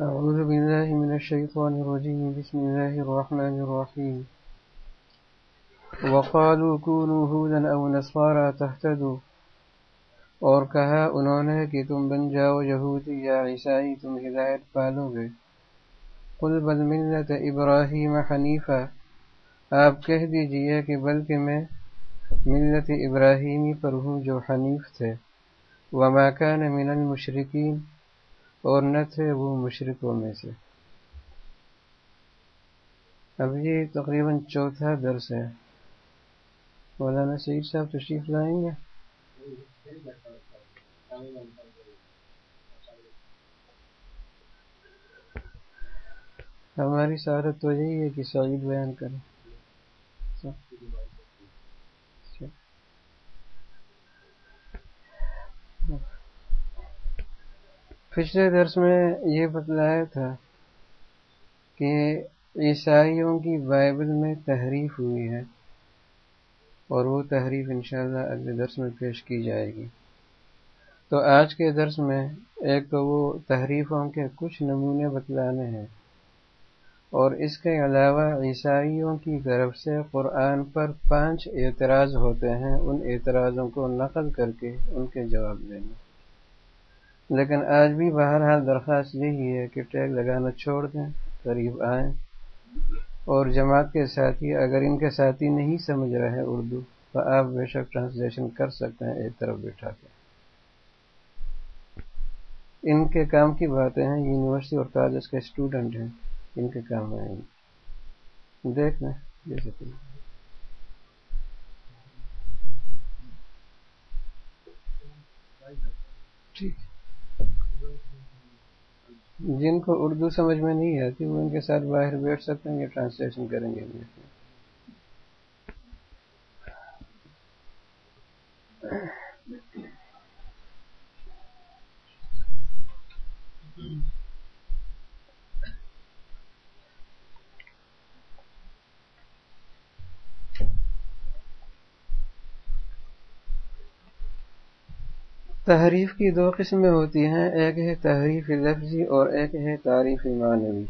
أعوذ بالله من الشيطان الرجيم. بسم الله الرحمن الرحيم. وقالوا كونوا هودا أو نصارى تهتدوا. اور کہا انہوں نے کہ تم بن جاؤ یہودی یا عیسائی، تم ہدایت پالو گے۔ قل بل ملت ابراہیم حنیفہ۔ آپ کہہ دیجیے کہ بلکہ میں ملت ابراہیمی پر ہوں جو حنیف تھے۔ وما كان من المشرقین اور نہ تھے وہ مشرقوں میں سے۔ اب یہ تقریباً چوتھا درس ہے۔ مولانا سعید صاحب تشریف لائیں گے؟ ہماری سعادت تو یہی ہے کہ سعید بیان کریں۔ Thank پچھلے درس میں یہ بتلایا تھا کہ عیسائیوں کی بائبل میں تحریف ہوئی ہے اور وہ تحریف انشاءاللہ اگلے درس میں پیش کی جائے گی۔ تو آج کے درس میں ایک تو وہ تحریفوں کے کچھ نمونے بتلانے ہیں اور اس کے علاوہ عیسائیوں کی طرف سے قرآن پر پانچ اعتراض ہوتے ہیں۔ ان اعتراضوں کو نقل کر کے ان کے جواب دینا۔ لیکن آج بھی بہرحال درخواست یہی ہے کہ ٹیگ لگانا چھوڑ دیں، قریب آئیں۔ اور جماعت کے ساتھی اگر ان کے ساتھی نہیں سمجھ رہے اردو، تو آپ بے شک ٹرانسلیشن کر سکتے ہیں ایک طرف بٹھا کے۔ ان کے کام کی باتیں ہیں، یونیورسٹی اور کالج کے اسٹوڈنٹ ہیں۔ ان کے کام ہیں دیکھ لیں جیسے ٹھیک۔ جن کو اردو سمجھ میں نہیں آتی، وہ ان کے ساتھ باہر بیٹھ سکتے ہیں یا ٹرانسلیشن کریں گے۔ تحریف کی دو قسمیں ہوتی ہیں، ایک ہے تحریف لفظی اور ایک ہے تعریف معنوی۔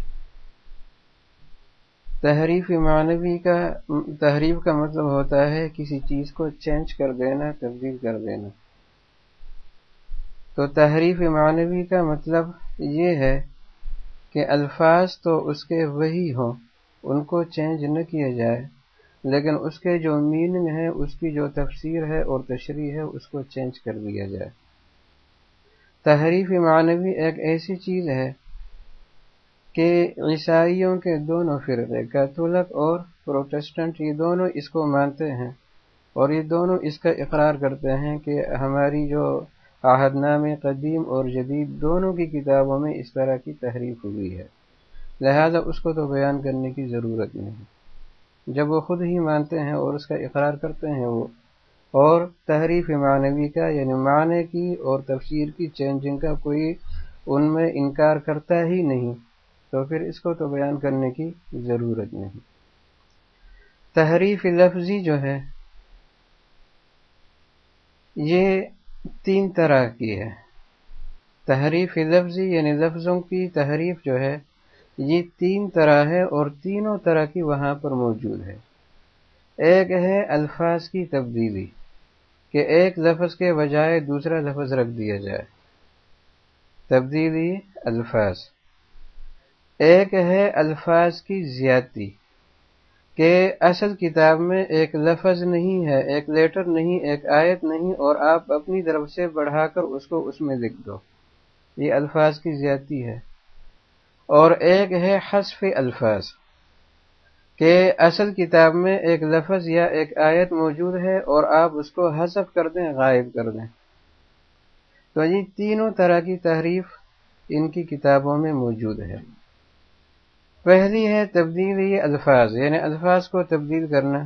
تحریف معنوی کا تحریف کا مطلب ہوتا ہے کسی چیز کو چینج کر دینا، تبدیل کر دینا۔ تو تحریف معنوی کا مطلب یہ ہے کہ الفاظ تو اس کے وہی ہوں، ان کو چینج نہ کیا جائے، لیکن اس کے جو میننگ ہے، اس کی جو تفسیر ہے اور تشریح ہے، اس کو چینج کر دیا جائے۔ تحریف معنوی ایک ایسی چیز ہے کہ عیسائیوں کے دونوں فرقے، کیتھولک اور پروٹسٹنٹ، یہ دونوں اس کو مانتے ہیں اور یہ دونوں اس کا اقرار کرتے ہیں کہ ہماری جو عہد نام قدیم اور جدید دونوں کی کتابوں میں اس طرح کی تحریف ہوئی ہے۔ لہذا اس کو تو بیان کرنے کی ضرورت نہیں۔ جب وہ خود ہی مانتے ہیں اور اس کا اقرار کرتے ہیں، وہ اور تحریف معنوی کا یعنی معنی کی اور تفسیر کی چینجنگ کا کوئی ان میں انکار کرتا ہی نہیں۔ تو پھر اس کو تو بیان کرنے کی ضرورت نہیں۔ تحریف لفظی جو ہے، یہ تین طرح کی ہے۔ تحریف لفظی یعنی لفظوں کی تحریف جو ہے، یہ تین طرح ہے اور تینوں طرح کی وہاں پر موجود ہے۔ ایک ہے الفاظ کی تبدیلی، کہ ایک لفظ کے بجائے دوسرا لفظ رکھ دیا جائے۔ تبدیلی، الفاظ۔ ایک ہے الفاظ کی زیادتی، کہ اصل کتاب میں ایک لفظ نہیں ہے، ایک لیٹر نہیں، ایک آیت نہیں، اور آپ اپنی طرف سے بڑھا کر اس کو اس میں لکھ دو۔ یہ الفاظ کی زیادتی ہے۔ اور ایک ہے حسف الفاظ۔ کہ اصل کتاب میں ایک لفظ یا ایک آیت موجود ہے اور آپ اس کو حذف کر دیں، غائب کر دیں۔ تو یہ تینوں طرح کی تحریف ان کی کتابوں میں موجود ہے۔ پہلی ہے تبدیلی الفاظ یعنی الفاظ کو تبدیل کرنا۔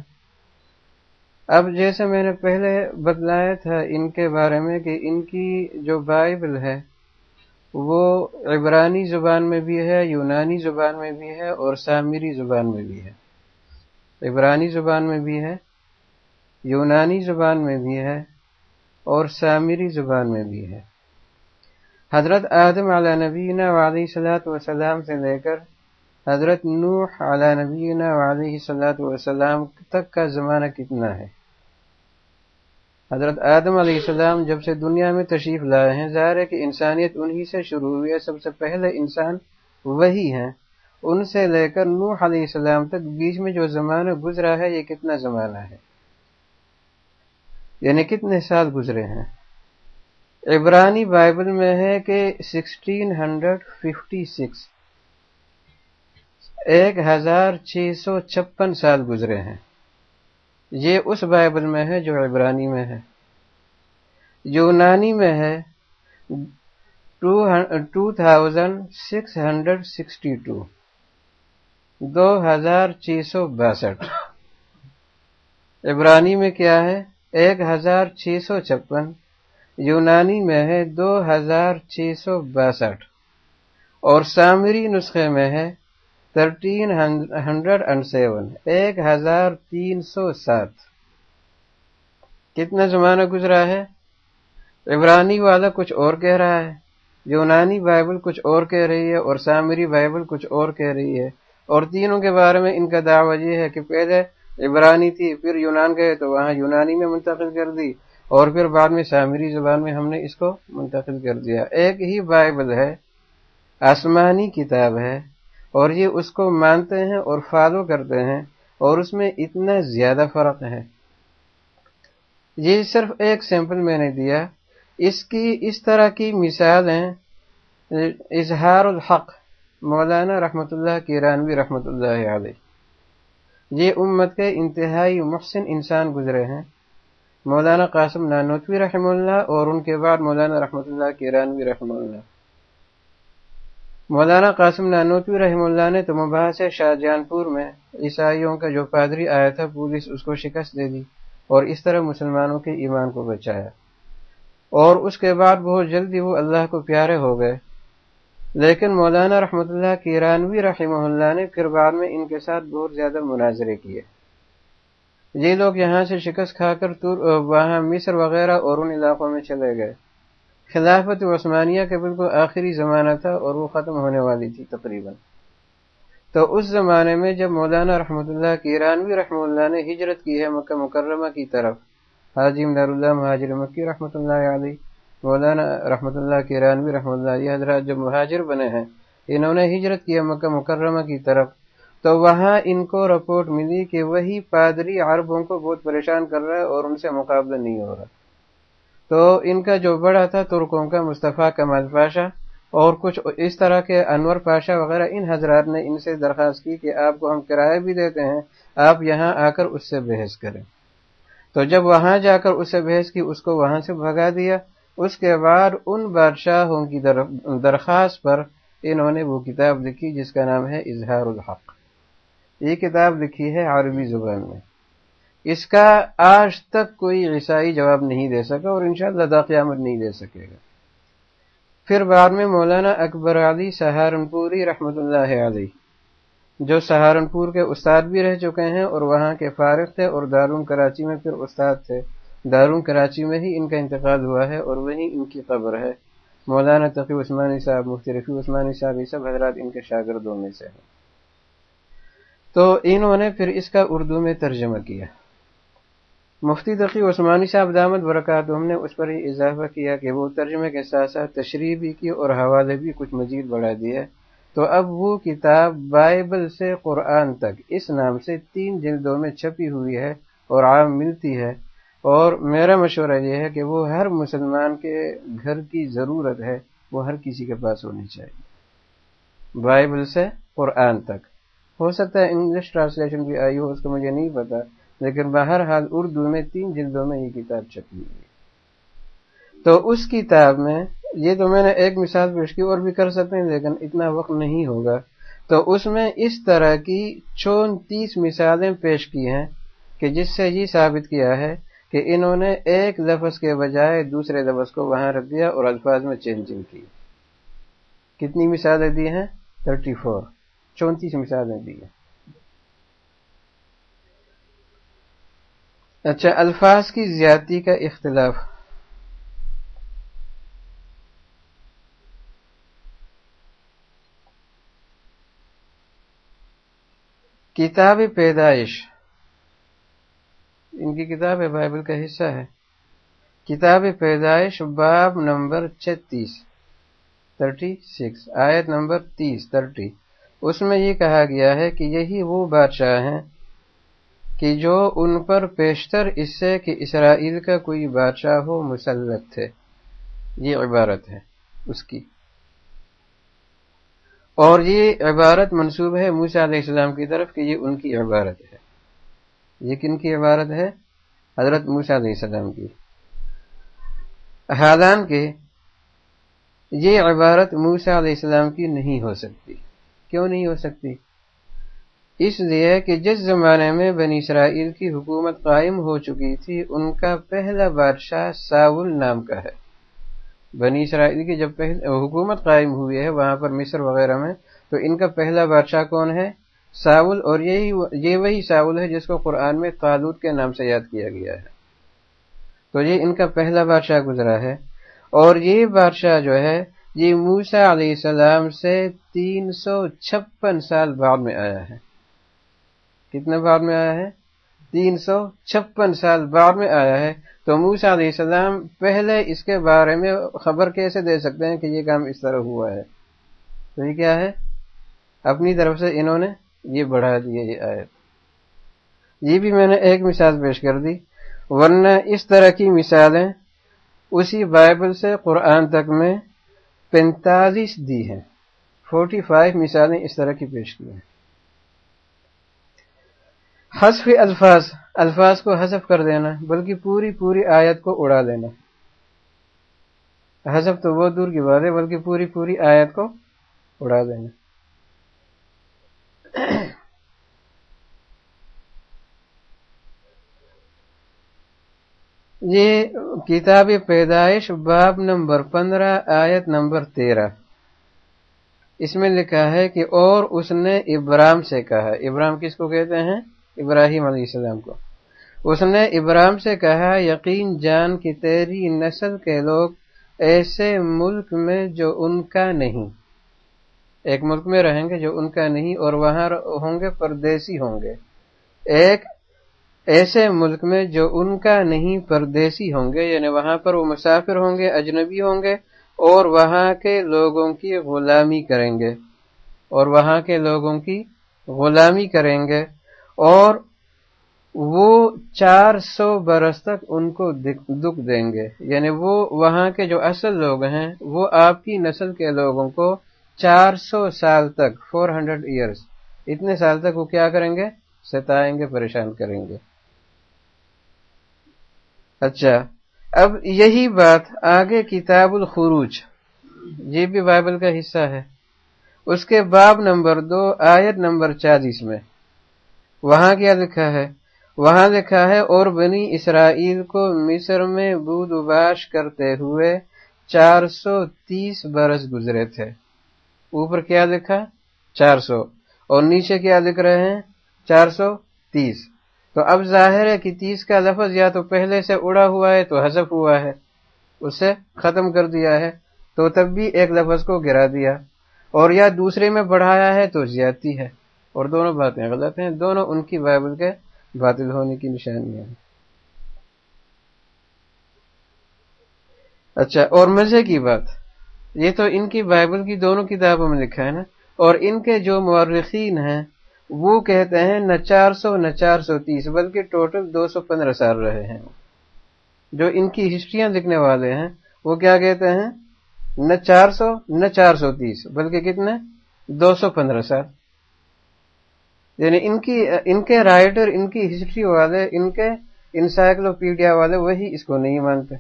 اب جیسے میں نے پہلے بتلایا تھا ان کے بارے میں کہ ان کی جو بائبل ہے، وہ عبرانی زبان میں بھی ہے، یونانی زبان میں بھی ہے اور سامری زبان میں بھی ہے۔ عبرانی زبان میں بھی ہے، یونانی زبان میں بھی ہے اور سامری زبان میں بھی ہے۔ حضرت آدم علیہ نبینا علیہ صلاحت وسلام سے لے کر حضرت نوح علیہ نبینا علیہ صلاحت وسلام تک کا زمانہ کتنا ہے؟ حضرت آدم علیہ السلام جب سے دنیا میں تشریف لائے ہیں، ظاہر ہے کہ انسانیت انہی سے شروع ہوئی ہے، سب سے پہلے انسان وہی ہیں۔ ان سے لے کر نوح علیہ السلام تک بیچ میں جو زمانہ گزرا ہے، یہ کتنا زمانہ ہے؟ یعنی کتنے سال گزرے ہیں؟ عبرانی بائبل میں ہے کہ سکسٹین ہنڈریڈ ففٹی سکس، ایک ہزار چھ سو چھپن سال گزرے ہیں۔ یہ اس بائبل میں ہے جو عبرانی میں ہے۔ یونانی میں ہے two thousand six hundred sixty two. دو ہزار چھ سو باسٹھ۔ عبرانی میں کیا ہے؟ ایک ہزار چھ سو چھپن۔ یونانی میں ہے دو ہزار چھ سو باسٹھ۔ اور سامری نسخے میں ہے تھرٹین ہنڈریڈ اینڈ سیون۔ ایک ہزار تین سو سات۔ کتنا زمانہ گزرا ہے؟ عبرانی والا کچھ اور کہہ رہا ہے، یونانی بائبل کچھ اور کہہ رہی ہے، اور سامری بائبل کچھ اور کہہ رہی ہے۔ اور تینوں کے بارے میں ان کا دعویٰ یہ ہے کہ پہلے عبرانی تھی، پھر یونان گئے تو وہاں یونانی میں منتقل کر دی اور پھر بعد میں سامری زبان میں ہم نے اس کو منتقل کر دیا۔ ایک ہی بائبل ہے، آسمانی کتاب ہے اور یہ اس کو مانتے ہیں اور فالو کرتے ہیں اور اس میں اتنا زیادہ فرق ہے۔ یہ صرف ایک سیمپل میں نے دیا۔ اس کی، اس طرح کی مثالیں، اظہار الحق مولانا رحمۃ اللہ کی رانوی رحمۃ اللہ علیہ۔ یہ امت کے انتہائی محسن انسان گزرے ہیں۔ مولانا قاسم نانوتوی رحم اللہ اور ان کے بعد مولانا رحمۃ اللہ کی رانوی رحم اللہ۔ مولانا قاسم نانوتوی رحم اللہ نے تو مباحث شاہ جان پور میں عیسائیوں کا جو پادری آیا تھا، پولیس اس کو شکست دے دی اور اس طرح مسلمانوں کے ایمان کو بچایا۔ اور اس کے بعد بہت جلدی وہ اللہ کو پیارے ہو گئے۔ لیکن مولانا رحمۃ اللہ کی ایرانوی رحمہ اللہ نے پھر بعد میں ان کے ساتھ بہت زیادہ مناظرے کیے۔ یہ لوگ یہاں سے شکست کھا کر وہاں مصر وغیرہ اور ان علاقوں میں چلے گئے۔ خلافت عثمانیہ کے بالکل آخری زمانہ تھا اور وہ ختم ہونے والی تھی تقریباً۔ تو اس زمانے میں جب مولانا رحمۃ اللہ کی ایرانوی رحمۃ اللہ نے ہجرت کی ہے مکہ مکرمہ کی طرف حاجم دار اللہ مہاجر مکی رحمۃ اللہ علیہ مولانا رحمۃ اللہ کی ایرانوی رحمۃ اللہ یہ حضرات جب مہاجر بنے ہیں، انہوں نے ہجرت کی ہے مکہ مکرمہ کی طرف۔ تو وہاں ان کو رپورٹ ملی کہ وہی پادری عربوں کو بہت پریشان کر رہا ہے اور ان سے مقابلہ نہیں ہو رہا۔ تو ان کا جو بڑا تھا، ترکوں کا مصطفیٰ کمال پاشا اور کچھ اس طرح کے انور پاشا وغیرہ، ان حضرات نے ان سے درخواست کی کہ آپ کو ہم کرایہ بھی دیتے ہیں، آپ یہاں آ کر اس سے بحث کریں۔ تو جب وہاں جا کر اس سے بحث کی، اس کو وہاں سے بھگا دیا۔ اس کے بعد ان بادشاہوں کی درخواست پر انہوں نے وہ کتاب لکھی جس کا نام ہے اظہار الحق۔ یہ کتاب لکھی ہے عربی زبان میں۔ اس کا آج تک کوئی عیسائی جواب نہیں دے سکا اور انشاءاللہ شاء قیامت نہیں دے سکے گا۔ پھر بعد میں مولانا اکبر علی سہارنپوری رحمۃ اللہ علیہ، جو سہارنپور کے استاد بھی رہ چکے ہیں اور وہاں کے فارغ تھے اور دارون کراچی میں پھر استاد تھے۔ دارون کراچی میں ہی ان کا انتقال ہوا ہے اور وہی ان کی قبر ہے۔ مولانا تقی عثمانی صاحب، مفتی رفیع عثمانی صاحب، یہ سب حضرات ان کے شاگردوں میں سے ہیں۔ تو انہوں نے پھر اس کا اردو میں ترجمہ کیا۔ مفتی تقی عثمانی صاحب دامت برکات، ہم نے اس پر ہی اضافہ کیا کہ وہ ترجمے کے ساتھ ساتھ تشریح بھی کی اور حوالے بھی کچھ مزید بڑھا دیا۔ تو اب وہ کتاب بائبل سے قرآن تک، اس نام سے تین جلدوں میں چھپی ہوئی ہے اور عام ملتی ہے۔ اور میرا مشورہ یہ ہے کہ وہ ہر مسلمان کے گھر کی ضرورت ہے، وہ ہر کسی کے پاس ہونی چاہیے۔ بائبل سے قرآن تک۔ ہو سکتا ہے انگلش ٹرانسلیشن بھی آئی ہو، اس کو مجھے نہیں پتا، لیکن بہرحال اردو میں تین جلدوں میں یہ کتاب چھپی ہوئی تو اس کتاب میں، یہ تو میں نے ایک مثال پیش کی، اور بھی کر سکتے ہیں، لیکن اتنا وقت نہیں ہوگا۔ تو اس میں اس طرح کی چونتیس مثالیں پیش کی ہیں کہ جس سے یہ ثابت کیا ہے کہ انہوں نے ایک لفظ کے بجائے دوسرے لفظ کو وہاں رکھ دیا اور الفاظ میں چینجنگ کی۔ کتنی مثالیں دی ہیں؟ تھرٹی فور چونتیس مثالیں دی ہیں۔ اچھا الفاظ کی زیادتی کا اختلاف۔ کتاب پیدائش۔ ان کی کتاب ہے، بائبل کا حصہ ہے۔ کتاب پیدائش، باب نمبر چھتیس، تھرٹی سکس، آیت نمبر تیس، تھرٹی۔ اس میں یہ کہا گیا ہے کہ یہی وہ بادشاہ ہیں کہ جو ان پر پیشتر، اس سے کہ اسرائیل کا کوئی بادشاہ ہو، مسلط تھے۔ یہ عبارت ہے اس کی۔ اور یہ عبارت منصوب ہے موسا علیہ السلام کی طرف کہ یہ ان کی عبارت ہے۔ یہ کن کی عبارت ہے؟ حضرت موسا علیہ السلام کی۔ حالان کے یہ عبارت موسا علیہ السلام کی نہیں ہو سکتی۔ کیوں نہیں ہو سکتی؟ اس لیے کہ جس زمانے میں بنی اسرائیل کی حکومت قائم ہو چکی تھی، ان کا پہلا بادشاہ ساول نام کا ہے۔ بنی اسرائیل کی جب پہل حکومت قائم ہوئی ہے وہاں پر مصر وغیرہ میں، تو ان کا پہلا بادشاہ کون ہے؟ ساول اور یہی یہ وہی ساول ہے جس کو قرآن میں قالود کے نام سے یاد کیا گیا ہے۔ تو یہ ان کا پہلا بادشاہ گزرا ہے۔ اور یہ بادشاہ جو ہے، یہ موسا علیہ السلام سے تین سو چھپن سال بعد میں آیا ہے۔ کتنے بعد میں آیا ہے؟ تین سو چھپن سال بعد میں آیا ہے۔ تو موسا علیہ السلام پہلے اس کے بارے میں خبر کیسے دے سکتے ہیں کہ یہ کام اس طرح ہوا ہے؟ تو یہ کیا ہے؟ اپنی طرف سے انہوں نے یہ بڑھا دیا یہ آیت۔ یہ بھی میں نے ایک مثال پیش کر دی۔ ورنہ اس طرح کی مثالیں اسی بائبل سے قرآن تک میں پینتالیس دی ہیں۔ فورٹی فائیو مثالیں اس طرح کی پیش کی ہیں۔ حذف الفاظ الفاظ کو حذف کر دینا، بلکہ پوری پوری آیت کو اڑا دینا حذف تو وہ دور کی بات ہے، بلکہ پوری پوری آیت کو اڑا دینا۔ یہ کتاب پیدائش باب نمبر پندرہ، آیت نمبر تیرہ۔ اس میں لکھا ہے کہ اور اس نے ابرام سے کہا۔ ابرام کس کو کہتے ہیں؟ ابراہیم علیہ السلام کو۔ اس نے ابراہم سے کہا، یقین جان کی تیری نسل کے لوگ ایسے ملک میں جو ان کا نہیں۔ ایک ملک میں رہیں گے جو ان کا نہیں اور وہاں ہوں گے، پردیسی ہوں گے۔ ایک ایسے ملک میں جو ان کا نہیں پردیسی ہوں گے یعنی وہاں پر وہ مسافر ہوں گے، اجنبی ہوں گے، اور وہاں کے لوگوں کی غلامی کریں گے۔ اور وہاں کے لوگوں کی غلامی کریں گے۔ اور وہ چار سو برس تک ان کو دکھ دیں گے۔ یعنی وہ وہاں کے جو اصل لوگ ہیں، وہ آپ کی نسل کے لوگوں کو چار سو سال تک فور ہنڈریڈ ایئرس اتنے سال تک وہ کیا کریں گے؟ ستائیں گے، پریشان کریں گے۔ اچھا۔ اب یہی بات آگے کتاب الخروج، یہ بھی بائبل کا حصہ ہے۔ اس کے باب نمبر دو، آیت نمبر چالیس میں۔ وہاں کیا لکھا ہے؟ وہاں لکھا ہے، اور بنی اسرائیل کو مصر میں بود باش کرتے ہوئے چار سو تیس برس گزرے تھے۔ اوپر کیا لکھا؟ چار سو۔ اور نیچے کیا لکھ رہے ہیں؟ چار سو تیس۔ تو اب ظاہر ہے کہ تیس کا لفظ یا تو پہلے سے اڑا ہوا ہے تو حذف ہوا ہے، اسے ختم کر دیا ہے، تو تب بھی ایک لفظ کو گرا دیا۔ اور یا دوسرے میں بڑھایا ہے تو زیادتی ہے۔ اور دونوں باتیں غلط ہیں، دونوں ان کی بائبل کے باطل ہونے کی نشانیاں ہیں۔ اچھا اور مزے کی بات۔ یہ تو ان کی بائبل کی دونوں کتابوں میں لکھا ہے نا۔ اور ان کے جو مورخین ہیں وہ کہتے ہیں نہ چار سو نہ چار سو تیس، بلکہ ٹوٹل دو سو پندرہ سال رہے ہیں۔ جو ان کی ہسٹریاں لکھنے والے ہیں، وہ کیا کہتے ہیں؟ نہ چار سو نہ چار سو تیس، بلکہ کتنے؟ دو سو پندرہ سال۔ یعنی ان کی، ان کے رائٹر، ان کی ہسٹری والے، ان کے انسائکلوپیڈیا والے وہی اس کو نہیں مانتے۔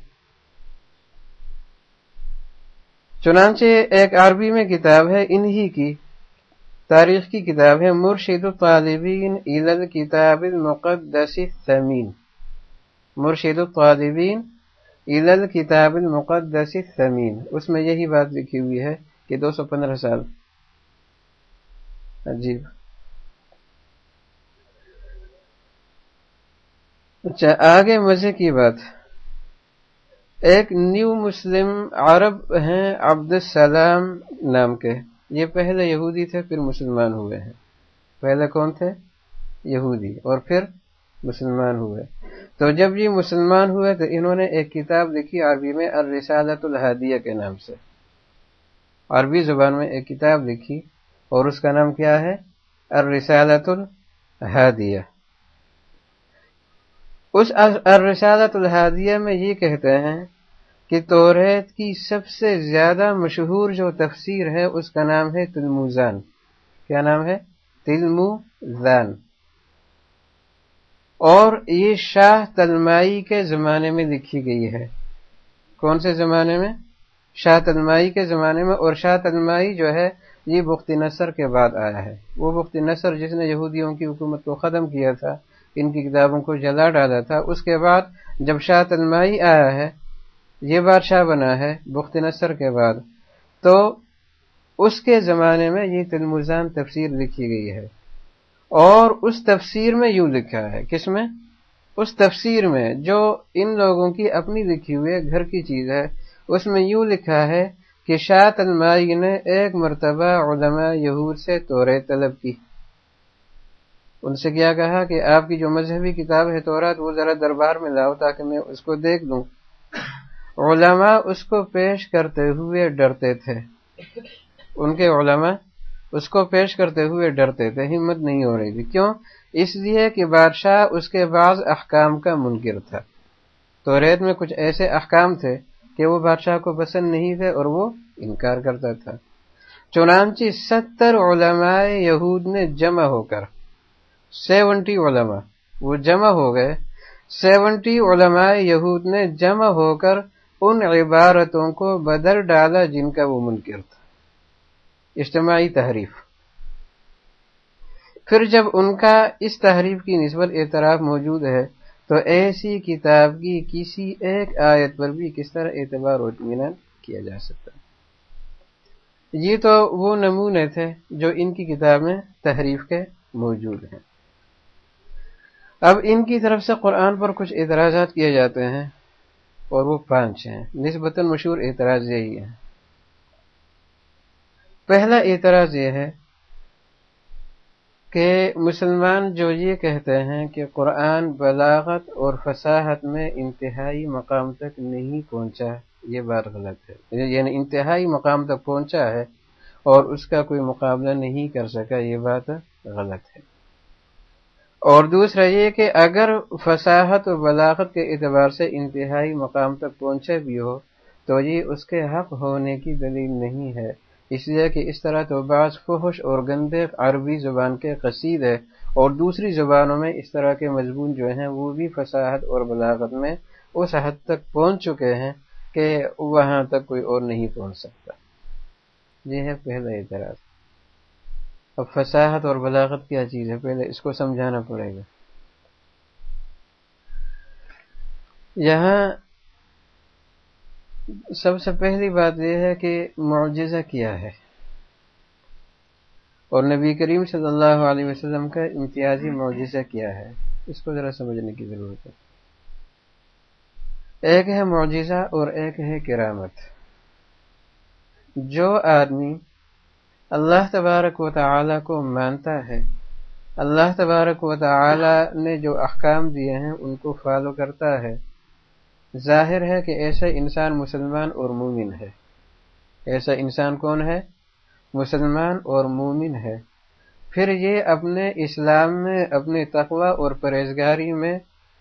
چنانچہ ایک عربی میں کتاب ہے، انہی کی۔ تاریخ کی کتاب ہے، مرشد الطالبین عید کتاب المقدس ثمین مرشد الطالبین عید کتاب المقدس ثمین اس میں یہی بات لکھی ہوئی ہے کہ دو سو پندرہ سال۔ عجیب۔ اچھا آگے مزے کی بات۔ ایک نیو مسلم عرب ہیں عبد السلام نام کے۔ یہ پہلے یہودی تھے، پھر مسلمان ہوئے ہیں۔ پہلے کون تھے؟ یہودی۔ اور پھر مسلمان ہوئے۔ تو جب یہ مسلمان ہوئے تو انہوں نے ایک کتاب لکھی عربی میں الرسالت الحادیہ کے نام سے۔ عربی زبان میں ایک کتاب لکھی اور اس کا نام کیا ہے؟ الرسالت الحادیہ اس الرسالت الحادیہ میں یہ کہتے ہیں کہ توریت کی سب سے زیادہ مشہور جو تفسیر ہے، اس کا نام ہے تلموزان۔ کیا نام ہے؟ تلموزان۔ اور یہ شاہ تلمائی کے زمانے میں لکھی گئی ہے۔ کون سے زمانے میں؟ شاہ تلمائی کے زمانے میں۔ اور شاہ تلمائی جو ہے، یہ بختی نصر کے بعد آیا ہے۔ وہ بختی نصر جس نے یہودیوں کی حکومت کو ختم کیا تھا، ان کی کتابوں کو جلا ڈالا تھا۔ اس کے بعد جب شاہ تلمائی آیا ہے یہ بادشاہ بنا ہے بخت نصر کے بعد۔ تو اس کے زمانے میں یہ تلمزان تفسیر لکھی گئی ہے۔ اور اس تفسیر میں یوں لکھا ہے، کس میں؟ اس تفسیر میں جو ان لوگوں کی اپنی لکھی ہوئی گھر کی چیز ہے، اس میں یوں لکھا ہے کہ شاہ تلمائی نے ایک مرتبہ علماء یہود سے تورے طلب کی۔ ان سے کیا کہا کہ آپ کی جو مذہبی کتاب ہے تورات، وہ ذرا دربار میں لاؤ تاکہ میں اس کو دیکھ دوں علماء اس کو پیش کرتے ہوئے ڈرتے تھے۔ ان کے علماء اس کو پیش کرتے ہوئے ڈرتے تھے، ہمت نہیں ہو رہی تھی۔ کیوں؟ اس لیے کہ بادشاہ اس کے بعض احکام کا منکر تھا۔ تو ریت میں کچھ ایسے احکام تھے کہ وہ بادشاہ کو پسند نہیں تھے اور وہ انکار کرتا تھا۔ چنانچہ ستر علماء یہود نے جمع ہو کر، سیونٹی علماء، وہ جمع ہو گئے۔ سیونٹی علماء یہود نے جمع ہو کر ان عبارتوں کو بدل ڈالا جن کا وہ منکر تھا۔ اجتماعی تحریف۔ پھر جب ان کا اس تحریف کی نسبت اعتراف موجود ہے، تو ایسی کتاب کی کسی ایک آیت پر بھی کس طرح اعتبار و اطمینان کیا جا سکتا یہ تو وہ نمونے تھے جو ان کی کتاب میں تحریف کے موجود ہیں۔ اب ان کی طرف سے قرآن پر کچھ اعتراضات کیے جاتے ہیں۔ اور وہ پانچ ہیں۔ نسبتاً مشہور اعتراض یہی ہے۔ پہلا اعتراض یہ ہے کہ مسلمان جو یہ کہتے ہیں کہ قرآن بلاغت اور فصاحت میں انتہائی مقام تک نہیں پہنچا، یہ بات غلط ہے۔ یعنی انتہائی مقام تک پہنچا ہے اور اس کا کوئی مقابلہ نہیں کر سکا، یہ بات غلط ہے۔ اور دوسرا یہ کہ اگر فصاحت و بلاغت کے اعتبار سے انتہائی مقام تک پہنچے بھی ہو، تو یہ اس کے حق ہونے کی دلیل نہیں ہے۔ اس لیے کہ اس طرح تو بعض فحش اور گندے عربی زبان کے قصید ہے اور دوسری زبانوں میں اس طرح کے مضمون جو ہیں، وہ بھی فصاحت اور بلاغت میں اس حد تک پہنچ چکے ہیں کہ وہاں تک کوئی اور نہیں پہنچ سکتا۔ یہ ہے پہلا اعتراض۔ اب فصاحت اور بلاغت کیا چیز ہے؟ پہلے اس کو سمجھانا پڑے گا۔ یہاں سب سے پہلی بات یہ ہے کہ معجزہ کیا ہے۔ اور نبی کریم صلی اللہ علیہ وسلم کا امتیازی معجزہ کیا ہے۔ اس کو ذرا سمجھنے کی ضرورت ہے۔ ایک ہے معجزہ اور ایک ہے کرامت۔ جو آدمی اللہ تبارک و تعالی کو مانتا ہے۔ اللہ تبارک و تعالی نے جو احکام دیے ہیں، ان کو فالو کرتا ہے۔ ظاہر ہے کہ ایسا انسان مسلمان اور مومن ہے۔ ایسا انسان کون ہے؟ مسلمان اور مومن ہے۔ پھر یہ اپنے اسلام میں، اپنے تقوی اور پرہیزگاری میں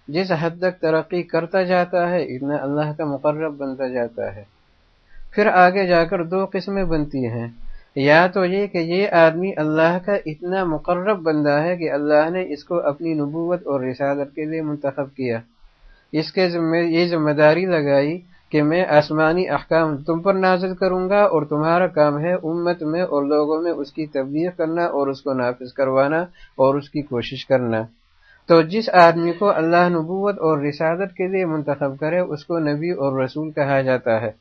جس حد تک ترقی کرتا جاتا ہے، اتنا اللہ کا مقرب بنتا جاتا ہے۔ پھر آگے جا کر دو قسمیں بنتی ہیں۔ یا تو یہ کہ یہ آدمی اللہ کا اتنا مقرب بندہ ہے کہ اللہ نے اس کو اپنی نبوت اور رسالت کے لیے منتخب کیا۔ اس کے ذمہ، یہ ذمہ داری لگائی کہ میں آسمانی احکام تم پر نازل کروں گا اور تمہارا کام ہے امت میں اور لوگوں میں اس کی تبلیغ کرنا اور اس کو نافذ کروانا اور اس کی کوشش کرنا۔ تو جس آدمی کو اللہ نبوت اور رسالت کے لیے منتخب کرے، اس کو نبی اور رسول کہا جاتا ہے۔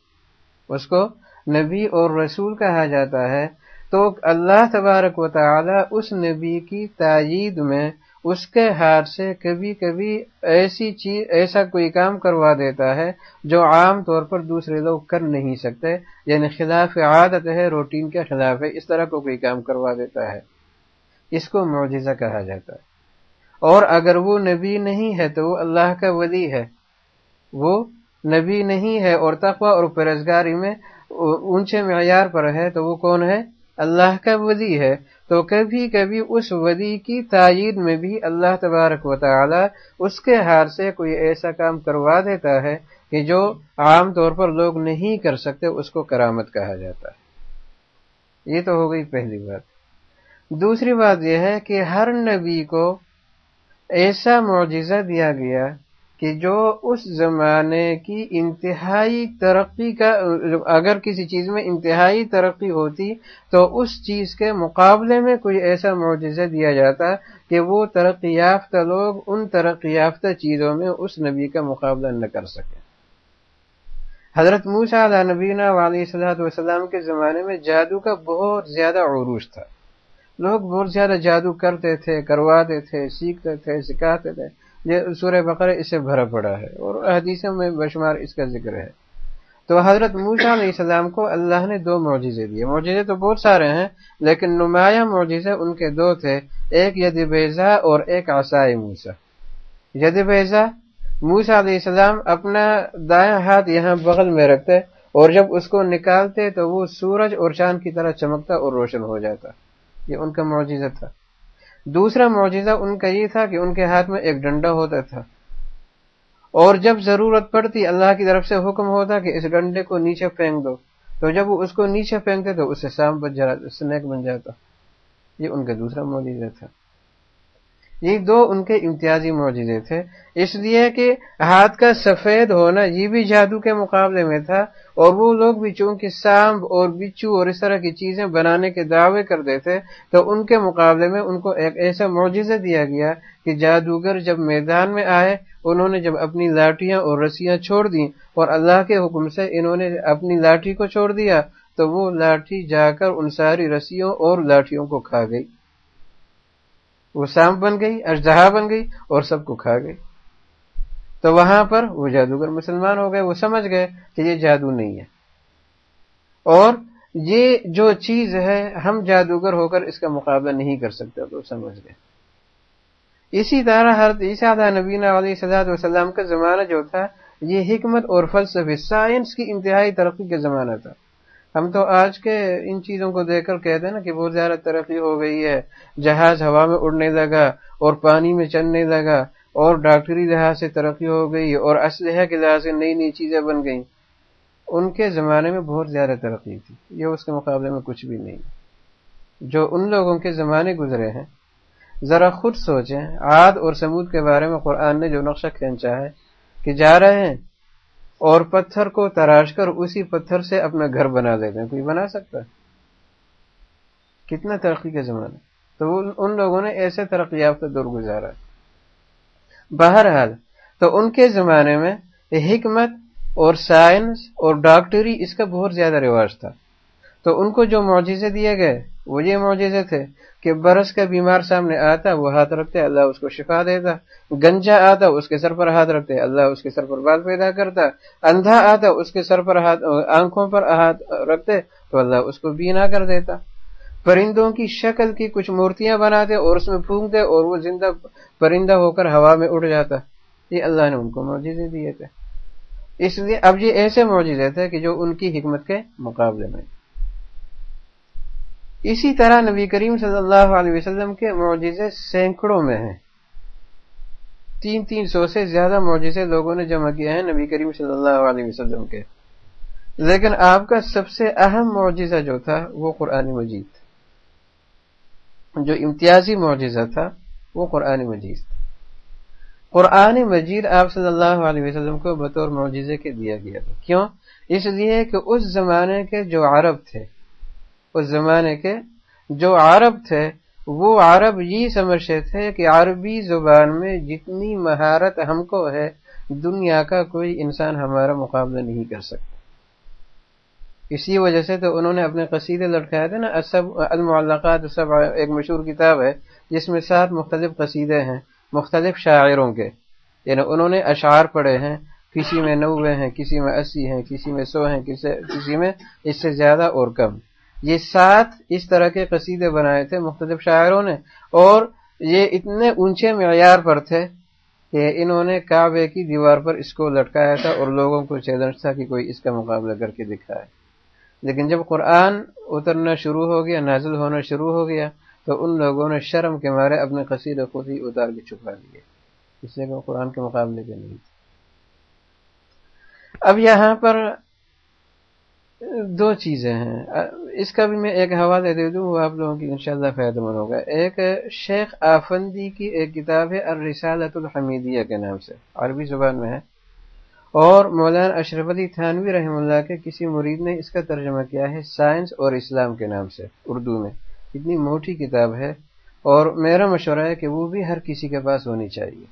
اس کو نبی اور رسول کہا جاتا ہے، تو اللہ تبارک و تعالی اس نبی کی تائید میں اس کے ہاتھ سے کبھی کبھی ایسی چیز، ایسا کوئی کام کروا دیتا ہے جو عام طور پر دوسرے لوگ کر نہیں سکتے۔ یعنی خلاف عادت ہے، روٹین کے خلاف ہے، اس طرح کو کوئی کام کروا دیتا ہے۔ اس کو معجزہ کہا جاتا ہے۔ اور اگر وہ نبی نہیں ہے تو وہ اللہ کا ولی ہے۔ وہ نبی نہیں ہے اور تقوی اور پرزگاری میں اونچے معیار پر ہے تو وہ کون ہے؟ اللہ کا ولی ہے۔ تو کبھی کبھی اس ولی کی تائید میں بھی اللہ تبارک و تعالی اس کے ہاتھ سے کوئی ایسا کام کروا دیتا ہے کہ جو عام طور پر لوگ نہیں کر سکتے، اس کو کرامت کہا جاتا ہے۔ یہ تو ہو گئی پہلی بات۔ دوسری بات یہ ہے کہ ہر نبی کو ایسا معجزہ دیا گیا کہ جو اس زمانے کی انتہائی ترقی کا، اگر کسی چیز میں انتہائی ترقی ہوتی تو اس چیز کے مقابلے میں کوئی ایسا معجزہ دیا جاتا کہ وہ ترقی یافتہ لوگ ان ترقی یافتہ چیزوں میں اس نبی کا مقابلہ نہ کر سکیں۔ حضرت موسا علیہ نبینہ علیہ صلاحت والسلام کے زمانے میں جادو کا بہت زیادہ عروج تھا۔ لوگ بہت زیادہ جادو کرتے تھے، کرواتے تھے، سیکھتے تھے، سکھاتے تھے۔ یہ سورہ بقرہ اس سے بھرا پڑا ہے اور حدیثوں میں بشمار اس کا ذکر ہے۔ تو حضرت موسا علیہ السلام کو اللہ نے دو معجزے دیے۔ معجزے تو بہت سارے ہیں، لیکن نمایاں معجزے ان کے دو تھے، ایک ید بیزا اور ایک آسائے موسا ید بیزا موسا علیہ السلام اپنا دائیں ہاتھ یہاں بغل میں رکھتے اور جب اس کو نکالتے تو وہ سورج اور چاند کی طرح چمکتا اور روشن ہو جاتا۔ یہ ان کا معجزہ تھا۔ دوسرا معجزہ ان کا یہ تھا کہ ان کے ہاتھ میں ایک ڈنڈا ہوتا تھا۔ اور جب ضرورت پڑتی، اللہ کی طرف سے حکم ہوتا کہ اس ڈنڈے کو نیچے پھینک دو۔ تو جب وہ اس کو نیچے پھینکتے تو اس سے سام بچ جاتا سنیک بن جاتا۔ یہ ان کا دوسرا معجزہ تھا۔ یہ دو ان کے امتیازی معجزے تھے۔ اس لیے کہ ہاتھ کا سفید ہونا یہ بھی جادو کے مقابلے میں تھا اور وہ لوگ بھی چونکہ سانب اور بچو اور اس طرح کی چیزیں بنانے کے دعوے کر دیتے تو ان کے مقابلے میں ان کو ایک ایسا معجزہ دیا گیا کہ جادوگر جب میدان میں آئے، انہوں نے جب اپنی لاٹیاں اور رسیاں چھوڑ دیں اور اللہ کے حکم سے انہوں نے اپنی لاٹھی کو چھوڑ دیا، تو وہ لاٹھی جا کر ان ساری رسیوں اور لاٹھیوں کو کھا گئی۔ وہ سانپ بن گئی اجدہا بن گئی اور سب کو کھا گئی۔ تو وہاں پر وہ جادوگر مسلمان ہو گئے، وہ سمجھ گئے کہ یہ جادو نہیں ہے۔ اور یہ جو چیز ہے، ہم جادوگر ہو کر اس کا مقابلہ نہیں کر سکتے، تو سمجھ گئے۔ اسی طرح ہر عیسیٰ نبینا علیہ صلاحت وسلام کا زمانہ جو تھا، یہ حکمت اور فلسفی سائنس کی انتہائی ترقی کا زمانہ تھا۔ ہم تو آج کے ان چیزوں کو دیکھ کر کہتے ہیں نا کہ بہت زیادہ ترقی ہو گئی ہے۔ جہاز ہوا میں اڑنے لگا اور پانی میں چلنے لگا اور ڈاکٹری لحاظ سے ترقی ہو گئی اور اسلحہ کے لحاظ سے نئی نئی چیزیں بن گئیں۔ ان کے زمانے میں بہت زیادہ ترقی تھی۔ یہ اس کے مقابلے میں کچھ بھی نہیں۔ جو ان لوگوں کے زمانے گزرے ہیں، ذرا خود سوچیں۔ عاد اور سمود کے بارے میں قرآن نے جو نقشہ کھینچا ہے کہ جا رہے ہیں اور پتھر کو تراش کر اسی پتھر سے اپنا گھر بنا دیتے ہیں۔ کوئی بنا سکتا ہے؟ کتنا ترقی کا زمانہ تو ان لوگوں نے ایسے ترقی یافتہ دور گزارا۔ بہرحال، تو ان کے زمانے میں حکمت اور سائنس اور ڈاکٹری اس کا بہت زیادہ رواج تھا۔ تو ان کو جو معجزے دیے گئے وہ یہ معجزے تھے کہ برس کا بیمار سامنے آتا، وہ ہاتھ رکھتے، اللہ اس کو شفا دیتا۔ گنجا آتا، اس کے سر پر ہاتھ رکھتے، اللہ اس کے سر پر بال پیدا کرتا۔ اندھا آتا، اس کے سر پر ہاتھ، آنکھوں پر ہاتھ رکھتے، تو اللہ اس کو بینا کر دیتا۔ پرندوں کی شکل کی کچھ مورتیاں بناتے اور اس میں پھونکتے اور وہ زندہ پرندہ ہو کر ہوا میں اڑ جاتا۔ یہ اللہ نے ان کو معجزے دیے تھے۔ اس لیے اب یہ ایسے معجزے تھے کہ جو ان کی حکمت کے مقابلے میں۔ اسی طرح نبی کریم صلی اللہ علیہ وسلم کے معجزے سینکڑوں میں ہیں۔ تین تین سو سے زیادہ معجزے لوگوں نے جمع کیے ہیں نبی کریم صلی اللہ علیہ وسلم کے۔ لیکن آپ کا سب سے اہم معجزہ جو تھا وہ قرآن مجید۔ جو امتیازی معجزہ تھا وہ قرآن مجید۔ تھا قرآن مجید آپ صلی اللہ علیہ وسلم کو بطور معجزے کے دیا گیا تھا۔ کیوں؟ اس لیے کہ اس زمانے کے جو عرب تھے اس زمانے کے جو عرب تھے، وہ عرب یہ سمجھتے تھے کہ عربی زبان میں جتنی مہارت ہم کو ہے، دنیا کا کوئی انسان ہمارا مقابلہ نہیں کر سکتا۔ اسی وجہ سے تو انہوں نے اپنے قصیدے لٹکائے تھے نا المعلقات سب ایک مشہور کتاب ہے، جس میں سات مختلف قصیدے ہیں، مختلف شاعروں کے۔ یعنی انہوں نے اشعار پڑھے ہیں، کسی میں نوے ہیں، کسی میں اسی ہیں، کسی میں سو ہیں کسی میں اس سے زیادہ اور کم۔ یہ سات اس طرح کے قصیدے بنائے تھے، مختلف شاعروں نے۔ اور یہ اتنے اونچے معیار پر تھے کہ انہوں نے کعبے کی دیوار پر اس کو لٹکایا تھا اور لوگوں کو چیلنج تھا کہ کوئی اس کا مقابلہ کر کے دکھائے۔ لیکن جب قرآن اترنا شروع ہو گیا، نازل ہونا شروع ہو گیا، تو ان لوگوں نے شرم کے مارے اپنے قصیر خود ہی اتار کے چھپا لیے اس لیے کہ قرآن کے مقابلے کے نہیں تھے۔ اب یہاں پر دو چیزیں ہیں۔ اس کا بھی میں ایک حوالے دے دوں، وہ آپ لوگوں کی انشاءاللہ فائدہ مند ہوگا۔ ایک شیخ آفندی کی ایک کتاب ہے الرسالت الحمیدیہ کے نام سے، عربی زبان میں ہے۔ اور مولانا اشرف علی تھانوی رحم اللہ کے کسی مرید نے اس کا ترجمہ کیا ہے، سائنس اور اسلام کے نام سے، اردو میں۔ اتنی موٹی کتاب ہے اور میرا مشورہ ہے کہ وہ بھی ہر کسی کے پاس ہونی چاہیے۔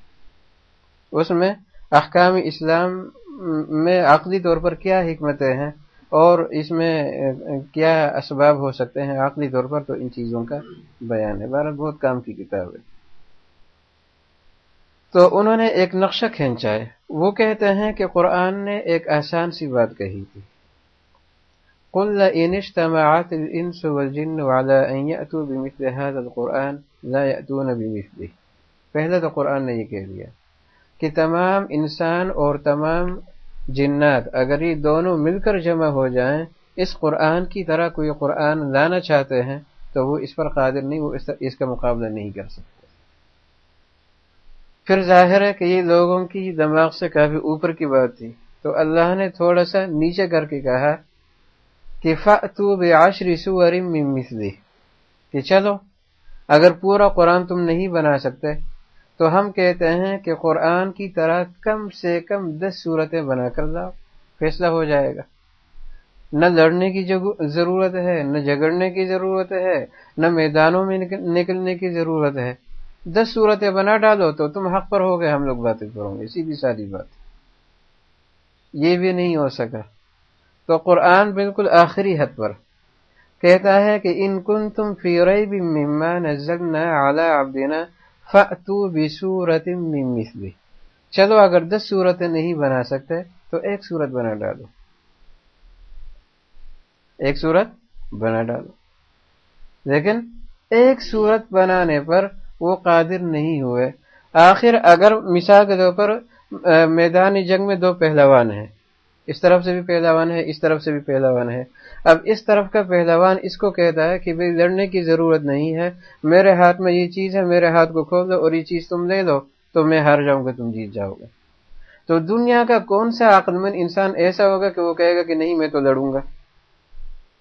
اس میں احکام اسلام میں عقلی طور پر کیا حکمتیں ہیں اور اس میں کیا اسباب ہو سکتے ہیں عقلی طور پر تو ان چیزوں کا بیان ہے۔ بھارت بہت کام کی کتاب ہے۔ تو انہوں نے ایک نقشہ کھینچا ہے وہ کہتے ہیں کہ قرآن نے ایک آسان سی بات کہی تھی۔ قل ان اجتمعت الانس والجن على ان ياتوا بمثل هذا القران لا ياتون بمثله۔ پہلے تو قرآن نے یہ کہہ دیا کہ تمام انسان اور تمام جنات، اگر یہ دونوں مل کر جمع ہو جائیں، اس قرآن کی طرح کوئی قرآن لانا چاہتے ہیں، تو وہ اس پر قادر نہیں، وہ اس کا مقابلہ نہیں کر سکتے۔ پھر ظاہر ہے کہ یہ لوگوں کی دماغ سے کافی اوپر کی بات تھی۔ تو اللہ نے تھوڑا سا نیچے کر کے کہا کہ فاتو بعشر سور من مثلی، کہ چلو، اگر پورا قرآن تم نہیں بنا سکتے تو ہم کہتے ہیں کہ قرآن کی طرح کم سے کم دس صورتیں بنا کر لاؤ، فیصلہ ہو جائے گا۔ نہ لڑنے کی ضرورت ہے، نہ جگڑنے کی ضرورت ہے، نہ میدانوں میں نکلنے کی ضرورت ہے۔ دس صورتیں بنا ڈالو تو تم حق پر ہو گئے ہم لوگ باتیں کروں گے۔ سیدھی ساری بات۔ یہ بھی نہیں ہو سکا۔ تو قرآن بالکل آخری حد پر کہتا ہے کہ ان کن تم فیور بھی ممان اعلیٰ آبدینہ فَأْتُوا بِسُورَةٍ مِّن مِثْلِ چلو اگر دس صورتیں نہیں بنا سکتے، تو ایک صورت بنا ڈالو۔ ایک صورت بنا ڈالو۔ لیکن ایک صورت بنانے پر وہ قادر نہیں ہوئے۔ آخر اگر مثال کے طور پر میدان جنگ میں دو پہلوان ہیں۔ اس طرف سے بھی پہلوان ہے، اس طرف سے بھی پہلوان ہے۔ اب اس طرف کا پہلوان اس کو کہتا ہے کہ بھائی لڑنے کی ضرورت نہیں ہے، میرے ہاتھ میں یہ چیز ہے، میرے ہاتھ کو کھول دو اور یہ چیز تم لے لو، تو میں ہار جاؤں گا، تم جیت جاؤ گے۔ تو دنیا کا کون سا عقل مند انسان ایسا ہوگا کہ وہ کہے گا کہ نہیں، میں تو لڑوں گا۔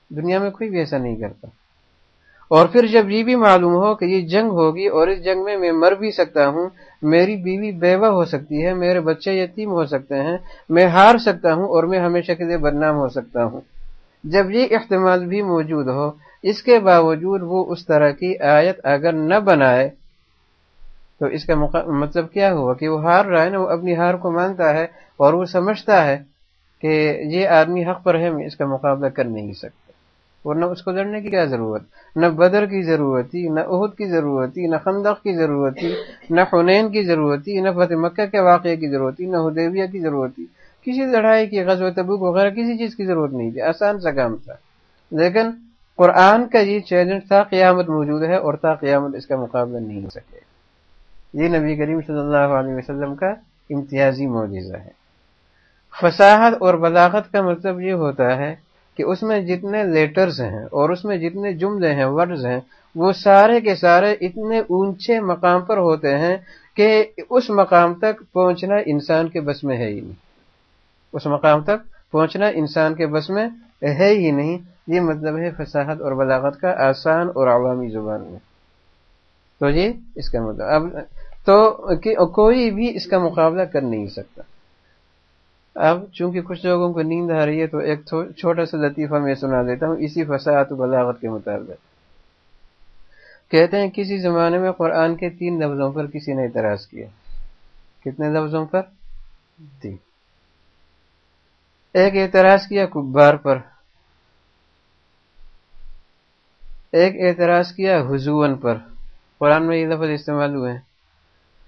دنیا میں کوئی بھی ایسا نہیں کرتا۔ اور پھر جب یہ بھی معلوم ہو کہ یہ جنگ ہوگی اور اس جنگ میں میں مر بھی سکتا ہوں، میری بیوی بیوہ ہو سکتی ہے، میرے بچے یتیم ہو سکتے ہیں، میں ہار سکتا ہوں اور میں ہمیشہ کے لیے بدنام ہو سکتا ہوں۔ جب یہ احتمال بھی موجود ہو، اس کے باوجود وہ اس طرح کی آیت اگر نہ بنائے، تو اس کا مطلب کیا ہوا کہ وہ ہار رہا ہے نا، وہ اپنی ہار کو مانتا ہے اور وہ سمجھتا ہے کہ یہ آدمی حق پر ہے، میں اس کا مقابلہ کر نہیں سکتا۔ ورنہ اس کو لڑنے کی کیا ضرورت؟ نہ بدر کی ضرورت تھی نہ عہد کی ضرورت تھی نہ خندق کی ضرورت تھی نہ حنین کی ضرورت تھی نہ فتح مکہ کے واقعے کی ضرورت تھی نہ حدیبیہ کی ضرورت تھی کسی لڑائی کی غزو تبوک وغیرہ، کسی چیز کی ضرورت نہیں تھی۔ آسان سا کام تھا۔ لیکن قرآن کا یہ چیلنج تھا، قیامت موجود ہے اور تا قیامت اس کا مقابلہ نہیں ہو سکے۔ یہ نبی کریم صلی اللہ علیہ وسلم کا امتیازی معجزہ ہے۔ فصاحت اور بلاغت کا مطلب یہ ہوتا ہے کہ اس میں جتنے لیٹرز ہیں اور اس میں جتنے جملے ہیں ورڈز ہیں، وہ سارے کے سارے اتنے اونچے مقام پر ہوتے ہیں کہ اس مقام تک پہنچنا انسان کے بس میں ہے ہی نہیں۔ اس مقام تک پہنچنا انسان کے بس میں ہے ہی نہیں۔ یہ مطلب ہے فصاحت اور بلاغت کا آسان اور عوامی زبان میں۔ تو یہ اس کا مطلب۔ اب تو کوئی بھی اس کا مقابلہ کر نہیں سکتا۔ اب چونکہ کچھ لوگوں کو نیند آ رہی ہے تو ایک چھوٹا سا لطیفہ میں سنا دیتا ہوں۔ اسی فساحت و بلاغت کے مطابق۔ کہتے ہیں، کسی زمانے میں قرآن کے تین لفظوں پر کسی نے اعتراض کیا۔ کتنے لفظوں پر؟ تین۔ ایک اعتراض کیا کبار پر۔ ایک اعتراض کیا حضون پر۔ قرآن میں یہ لفظ استعمال ہوئے ہیں۔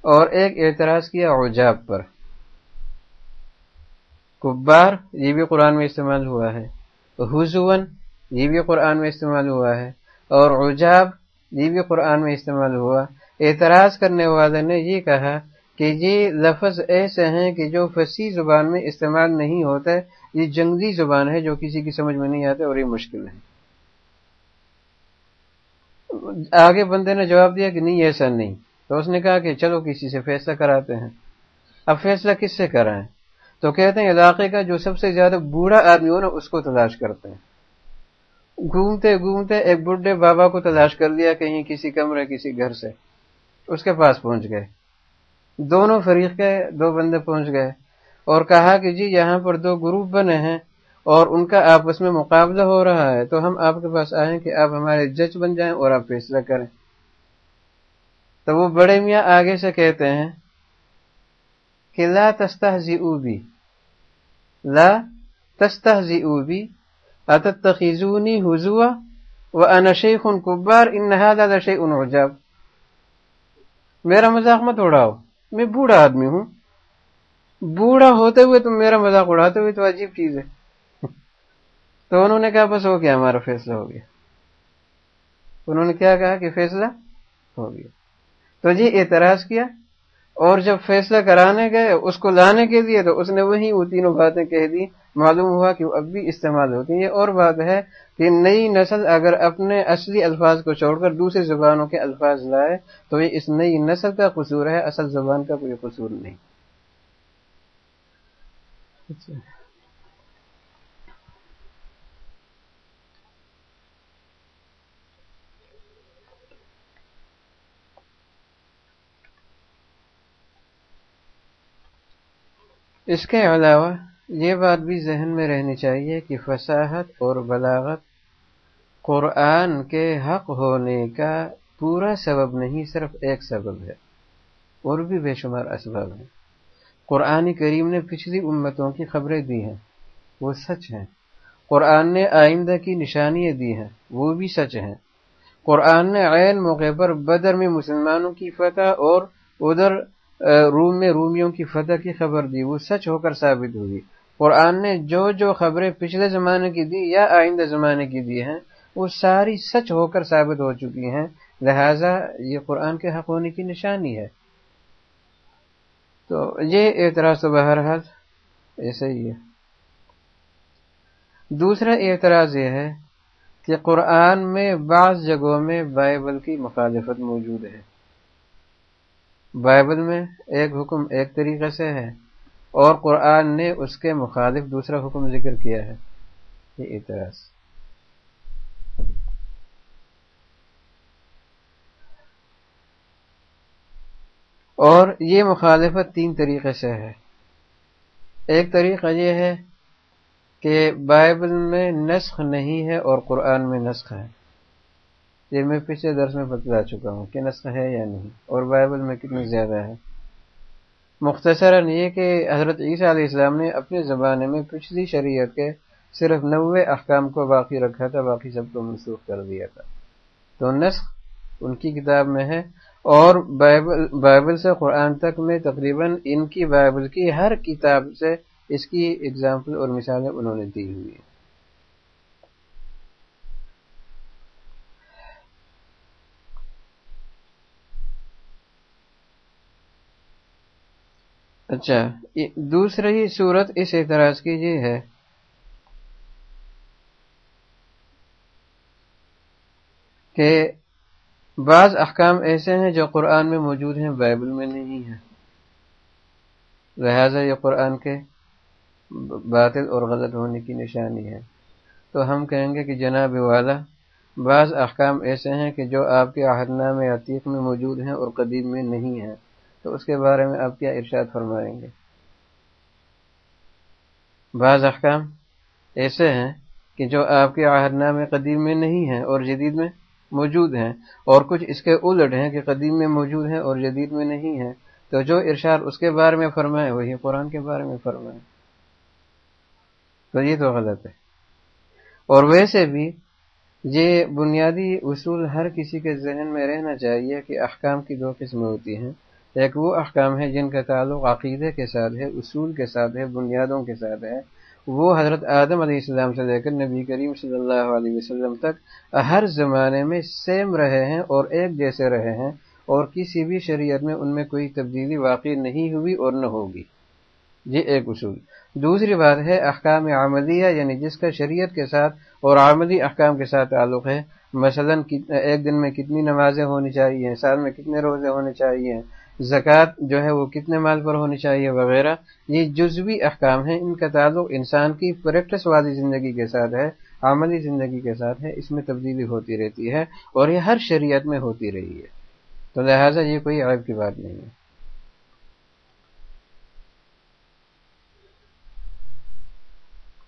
اور ایک اعتراض کیا عجاب پر۔ کبار، یہ بھی قرآن میں استعمال ہوا ہے۔ حضون یہ بھی قرآن میں استعمال ہوا ہے۔ اور عجاب، یہ بھی قرآن میں استعمال ہوا۔ اعتراض کرنے والے نے یہ کہا کہ یہ لفظ ایسے ہیں کہ جو فصیح زبان میں استعمال نہیں ہوتا یہ جنگلی زبان ہے جو کسی کی سمجھ میں نہیں آتے اور یہ مشکل ہے۔ آگے بندے نے جواب دیا کہ نہیں، ایسا نہیں۔ تو اس نے کہا کہ چلو کسی سے فیصلہ کراتے ہیں۔ اب فیصلہ کس سے کرائیں؟ تو کہتے ہیں علاقے کا جو سب سے زیادہ بوڑھا آدمی ہو نا، اس کو تلاش کرتے ہیں۔ گھومتے گھومتے ایک بڈھے بابا کو تلاش کر لیا کہیں کسی کمرے، کسی گھر سے۔ اس کے پاس پہنچ گئے۔ دونوں فریق کے دو بندے پہنچ گئے اور کہا کہ جی یہاں پر دو گروپ بنے ہیں اور ان کا آپس میں مقابلہ ہو رہا ہے۔ تو ہم آپ کے پاس آئیں کہ آپ ہمارے جج بن جائیں اور آپ فیصلہ کریں۔ تو وہ بڑے میاں آگے سے کہتے ہیں کہ لا تستہزئو لا تستہزئو بی۔ اتتخذونی حضوا وانا شیخ کبار ان هذا لشیء عجاب میرا مذاق مت اڑاؤ۔ میں بوڑھا آدمی ہوں۔ بوڑھا ہوتے ہوئے تم میرا مذاق اڑاتے ہوئے تو عجیب چیز ہے۔ تو انہوں نے کہا بس ہو گیا، ہمارا فیصلہ ہو گیا۔ انہوں نے کیا کہا کہ فیصلہ ہو گیا۔ تو جی اعتراض کیا۔ اور جب فیصلہ کرانے گئے، اس کو لانے کے لیے، تو اس نے وہی وہ تینوں باتیں کہہ دی۔ معلوم ہوا کہ وہ اب بھی استعمال ہوتی ہیں۔ اور بات ہے کہ نئی نسل اگر اپنے اصلی الفاظ کو چھوڑ کر دوسری زبانوں کے الفاظ لائے، تو یہ اس نئی نسل کا قصور ہے، اصل زبان کا کوئی قصور نہیں۔ اچھا۔ اس کے علاوہ یہ بات بھی ذہن میں رہنی چاہیے کہ فصاحت اور بلاغت قرآن کے حق ہونے کا پورا سبب نہیں، صرف ایک سبب ہے، اور بھی بے شمار اسباب ہیں۔ قرآن کریم نے پچھلی امتوں کی خبریں دی ہیں، وہ سچ ہیں۔ قرآن نے آئندہ کی نشانیاں دی ہیں، وہ بھی سچ ہیں۔ قرآن نے عین موقع پر بدر میں مسلمانوں کی فتح اور ادھر روم میں رومیوں کی فتح کی خبر دی۔ وہ سچ ہو کر ثابت ہوئی۔ قرآن نے جو جو خبریں پچھلے زمانے کی دی یا آئندہ زمانے کی دی ہیں، وہ ساری سچ ہو کر ثابت ہو چکی ہیں۔ لہذا یہ قرآن کے حق ہونے کی نشانی ہے۔ تو یہ اعتراض تو بہرحال ایسے ہی ہے۔ دوسرا اعتراض یہ ہے کہ قرآن میں بعض جگہوں میں بائبل کی مخالفت موجود ہے۔ بائبل میں ایک حکم ایک طریقے سے ہے اور قرآن نے اس کے مخالف دوسرا حکم ذکر کیا ہے۔ یہ اعتراض۔ اور یہ مخالفت تین طریقے سے ہے۔ ایک طریقہ یہ ہے کہ بائبل میں نسخ نہیں ہے اور قرآن میں نسخ ہے۔ یہ میں پچھلے درس میں بتلا چکا ہوں کہ نسخ ہے یا نہیں اور بائبل میں کتنی زیادہ ہے۔ مختصراً یہ کہ حضرت عیسیٰ علیہ السلام نے اپنے زمانے میں پچھلی شریعت کے صرف نوے احکام کو باقی رکھا تھا، باقی سب کو منسوخ کر دیا تھا۔ تو نسخ ان کی کتاب میں ہے اور بائبل بائبل سے قرآن تک میں تقریباً ان کی بائبل کی ہر کتاب سے اس کی اگزامپل اور مثالیں انہوں نے دی ہوئی ہیں۔ اچھا دوسری صورت اس اعتراض کی یہ ہے۔ کہ بعض احکام ایسے ہیں جو قرآن میں موجود ہیں، بائبل میں نہیں ہیں۔ لہذا یہ قرآن کے باطل اور غلط ہونے کی نشانی ہے۔ تو ہم کہیں گے کہ جناب والا، بعض احکام ایسے ہیں کہ جو آپ کے عہد نامے عتیق میں موجود ہیں اور قدیم میں نہیں ہیں۔ تو اس کے بارے میں آپ کیا ارشاد فرمائیں گے؟ بعض احکام ایسے ہیں کہ جو آپ کے عہد نامے قدیم میں نہیں ہیں اور جدید میں موجود ہیں، اور کچھ اس کے الٹ ہیں کہ قدیم میں موجود ہیں اور جدید میں نہیں ہیں۔ تو جو ارشاد اس کے بارے میں فرمائے، وہی قرآن کے بارے میں فرمائے۔ تو یہ تو غلط ہے۔ اور ویسے بھی یہ بنیادی اصول ہر کسی کے ذہن میں رہنا چاہیے کہ احکام کی دو قسمیں ہوتی ہیں۔ ایک وہ احکام ہے جن کا تعلق عقیدے کے ساتھ ہے، اصول کے ساتھ ہے، بنیادوں کے ساتھ ہے۔ وہ حضرت آدم علیہ السلام سے لے کر نبی کریم صلی اللہ علیہ وسلم تک ہر زمانے میں سیم رہے ہیں اور ایک جیسے رہے ہیں اور کسی بھی شریعت میں ان میں کوئی تبدیلی واقع نہیں ہوئی اور نہ ہوگی۔ یہ ایک اصول۔ دوسری بات ہے احکام عملیہ یعنی جس کا شریعت کے ساتھ اور عملی احکام کے ساتھ تعلق ہے۔ مثلا ایک دن میں کتنی نمازیں ہونی چاہیے، سال میں کتنے روزے ہونے چاہیے زکوٰۃ جو ہے وہ کتنے مال پر ہونی چاہیے وغیرہ، یہ جزوی احکام ہیں، ان کا تعلق انسان کی پریکٹس والی زندگی کے ساتھ ہے، عملی زندگی کے ساتھ ہے، اس میں تبدیلی ہوتی رہتی ہے اور یہ ہر شریعت میں ہوتی رہی ہے۔ تو لہٰذا یہ کوئی عیب کی بات نہیں ہے۔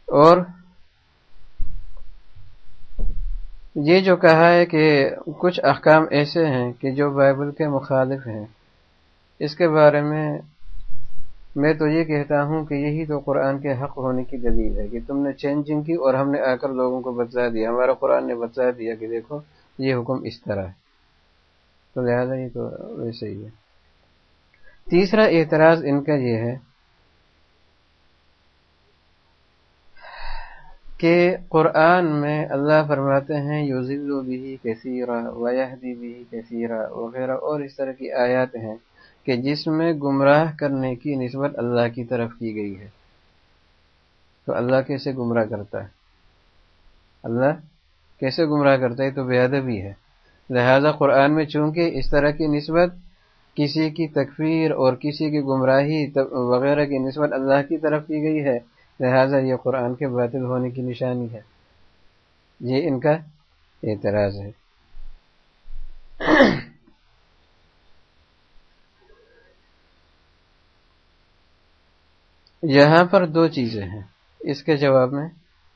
اور یہ جو کہا ہے کہ کچھ احکام ایسے ہیں کہ جو بائبل کے مخالف ہیں۔ اس کے بارے میں میں تو یہ کہتا ہوں کہ یہی تو قرآن کے حق ہونے کی دلیل ہے کہ تم نے چینجنگ کی اور ہم نے آ کر لوگوں کو بتا دیا۔ ہمارا قرآن نے بتا دیا کہ دیکھو، یہ حکم اس طرح ہے۔ تو لہٰذا یہ تو ویسے ہی ہے۔ تیسرا اعتراض ان کا یہ ہے کہ قرآن میں اللہ فرماتے ہیں یوزل بھی کثیرہ ویہدی بھی کثیرہ وغیرہ اور اس طرح کی آیات ہیں۔ کہ جس میں گمراہ کرنے کی نسبت اللہ کی طرف کی گئی ہے، تو اللہ کیسے گمراہ کرتا ہے؟ اللہ کیسے گمراہ کرتا ہے؟ تو بے ادبی ہے۔ لہذا قرآن میں چونکہ اس طرح کی نسبت کسی کی تکفیر اور کسی کی گمراہی وغیرہ کی نسبت اللہ کی طرف کی گئی ہے، لہذا یہ قرآن کے باطل ہونے کی نشانی ہے۔ یہ ان کا اعتراض ہے۔ یہاں پر دو چیزیں ہیں۔ اس کے جواب میں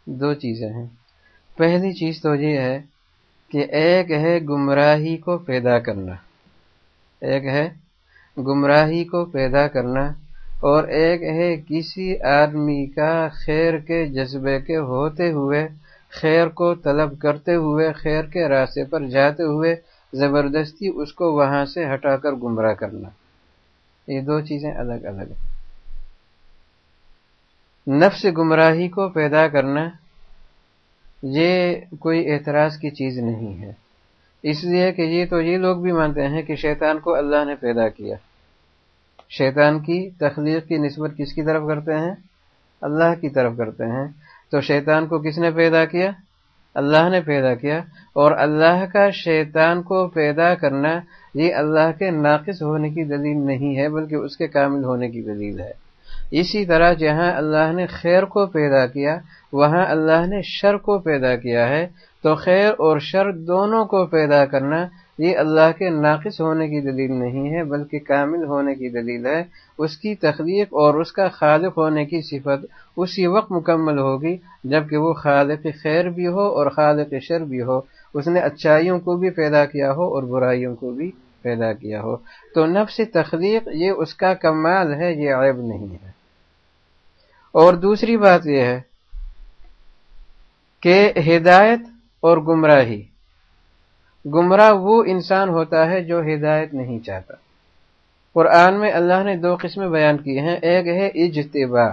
دو چیزیں ہیں۔ پہلی چیز تو یہ ہے کہ ایک ہے گمراہی کو پیدا کرنا۔ ایک ہے گمراہی کو پیدا کرنا اور ایک ہے کسی آدمی کا خیر کے جذبے کے ہوتے ہوئے، خیر کو طلب کرتے ہوئے، خیر کے راستے پر جاتے ہوئے زبردستی اس کو وہاں سے ہٹا کر گمراہ کرنا۔ یہ دو چیزیں الگ الگ ہیں۔ نفس گمراہی کو پیدا کرنا یہ کوئی اعتراض کی چیز نہیں ہے۔ اس لیے کہ یہ تو یہ لوگ بھی مانتے ہیں کہ شیطان کو اللہ نے پیدا کیا۔ شیطان کی تخلیق کی نسبت کس کی طرف کرتے ہیں؟ اللہ کی طرف کرتے ہیں۔ تو شیطان کو کس نے پیدا کیا؟ اللہ نے پیدا کیا۔ اور اللہ کا شیطان کو پیدا کرنا یہ اللہ کے ناقص ہونے کی دلیل نہیں ہے، بلکہ اس کے کامل ہونے کی دلیل ہے۔ اسی طرح جہاں اللہ نے خیر کو پیدا کیا، وہاں اللہ نے شر کو پیدا کیا ہے، تو خیر اور شر دونوں کو پیدا کرنا یہ اللہ کے ناقص ہونے کی دلیل نہیں ہے، بلکہ کامل ہونے کی دلیل ہے۔ اس کی تخلیق اور اس کا خالق ہونے کی صفت اسی وقت مکمل ہوگی جبکہ وہ خالق خیر بھی ہو اور خالق شر بھی ہو۔ اس نے اچھائیوں کو بھی پیدا کیا ہو اور برائیوں کو بھی پیدا کیا ہو۔ تو نفس تخلیق، یہ اس کا کمال ہے، یہ عیب نہیں ہے۔ اور دوسری بات یہ ہے کہ ہدایت اور گمراہی، گمراہ وہ انسان ہوتا ہے جو ہدایت نہیں چاہتا۔ قرآن میں اللہ نے دو قسمیں بیان کی ہیں، ایک ہے اجتبا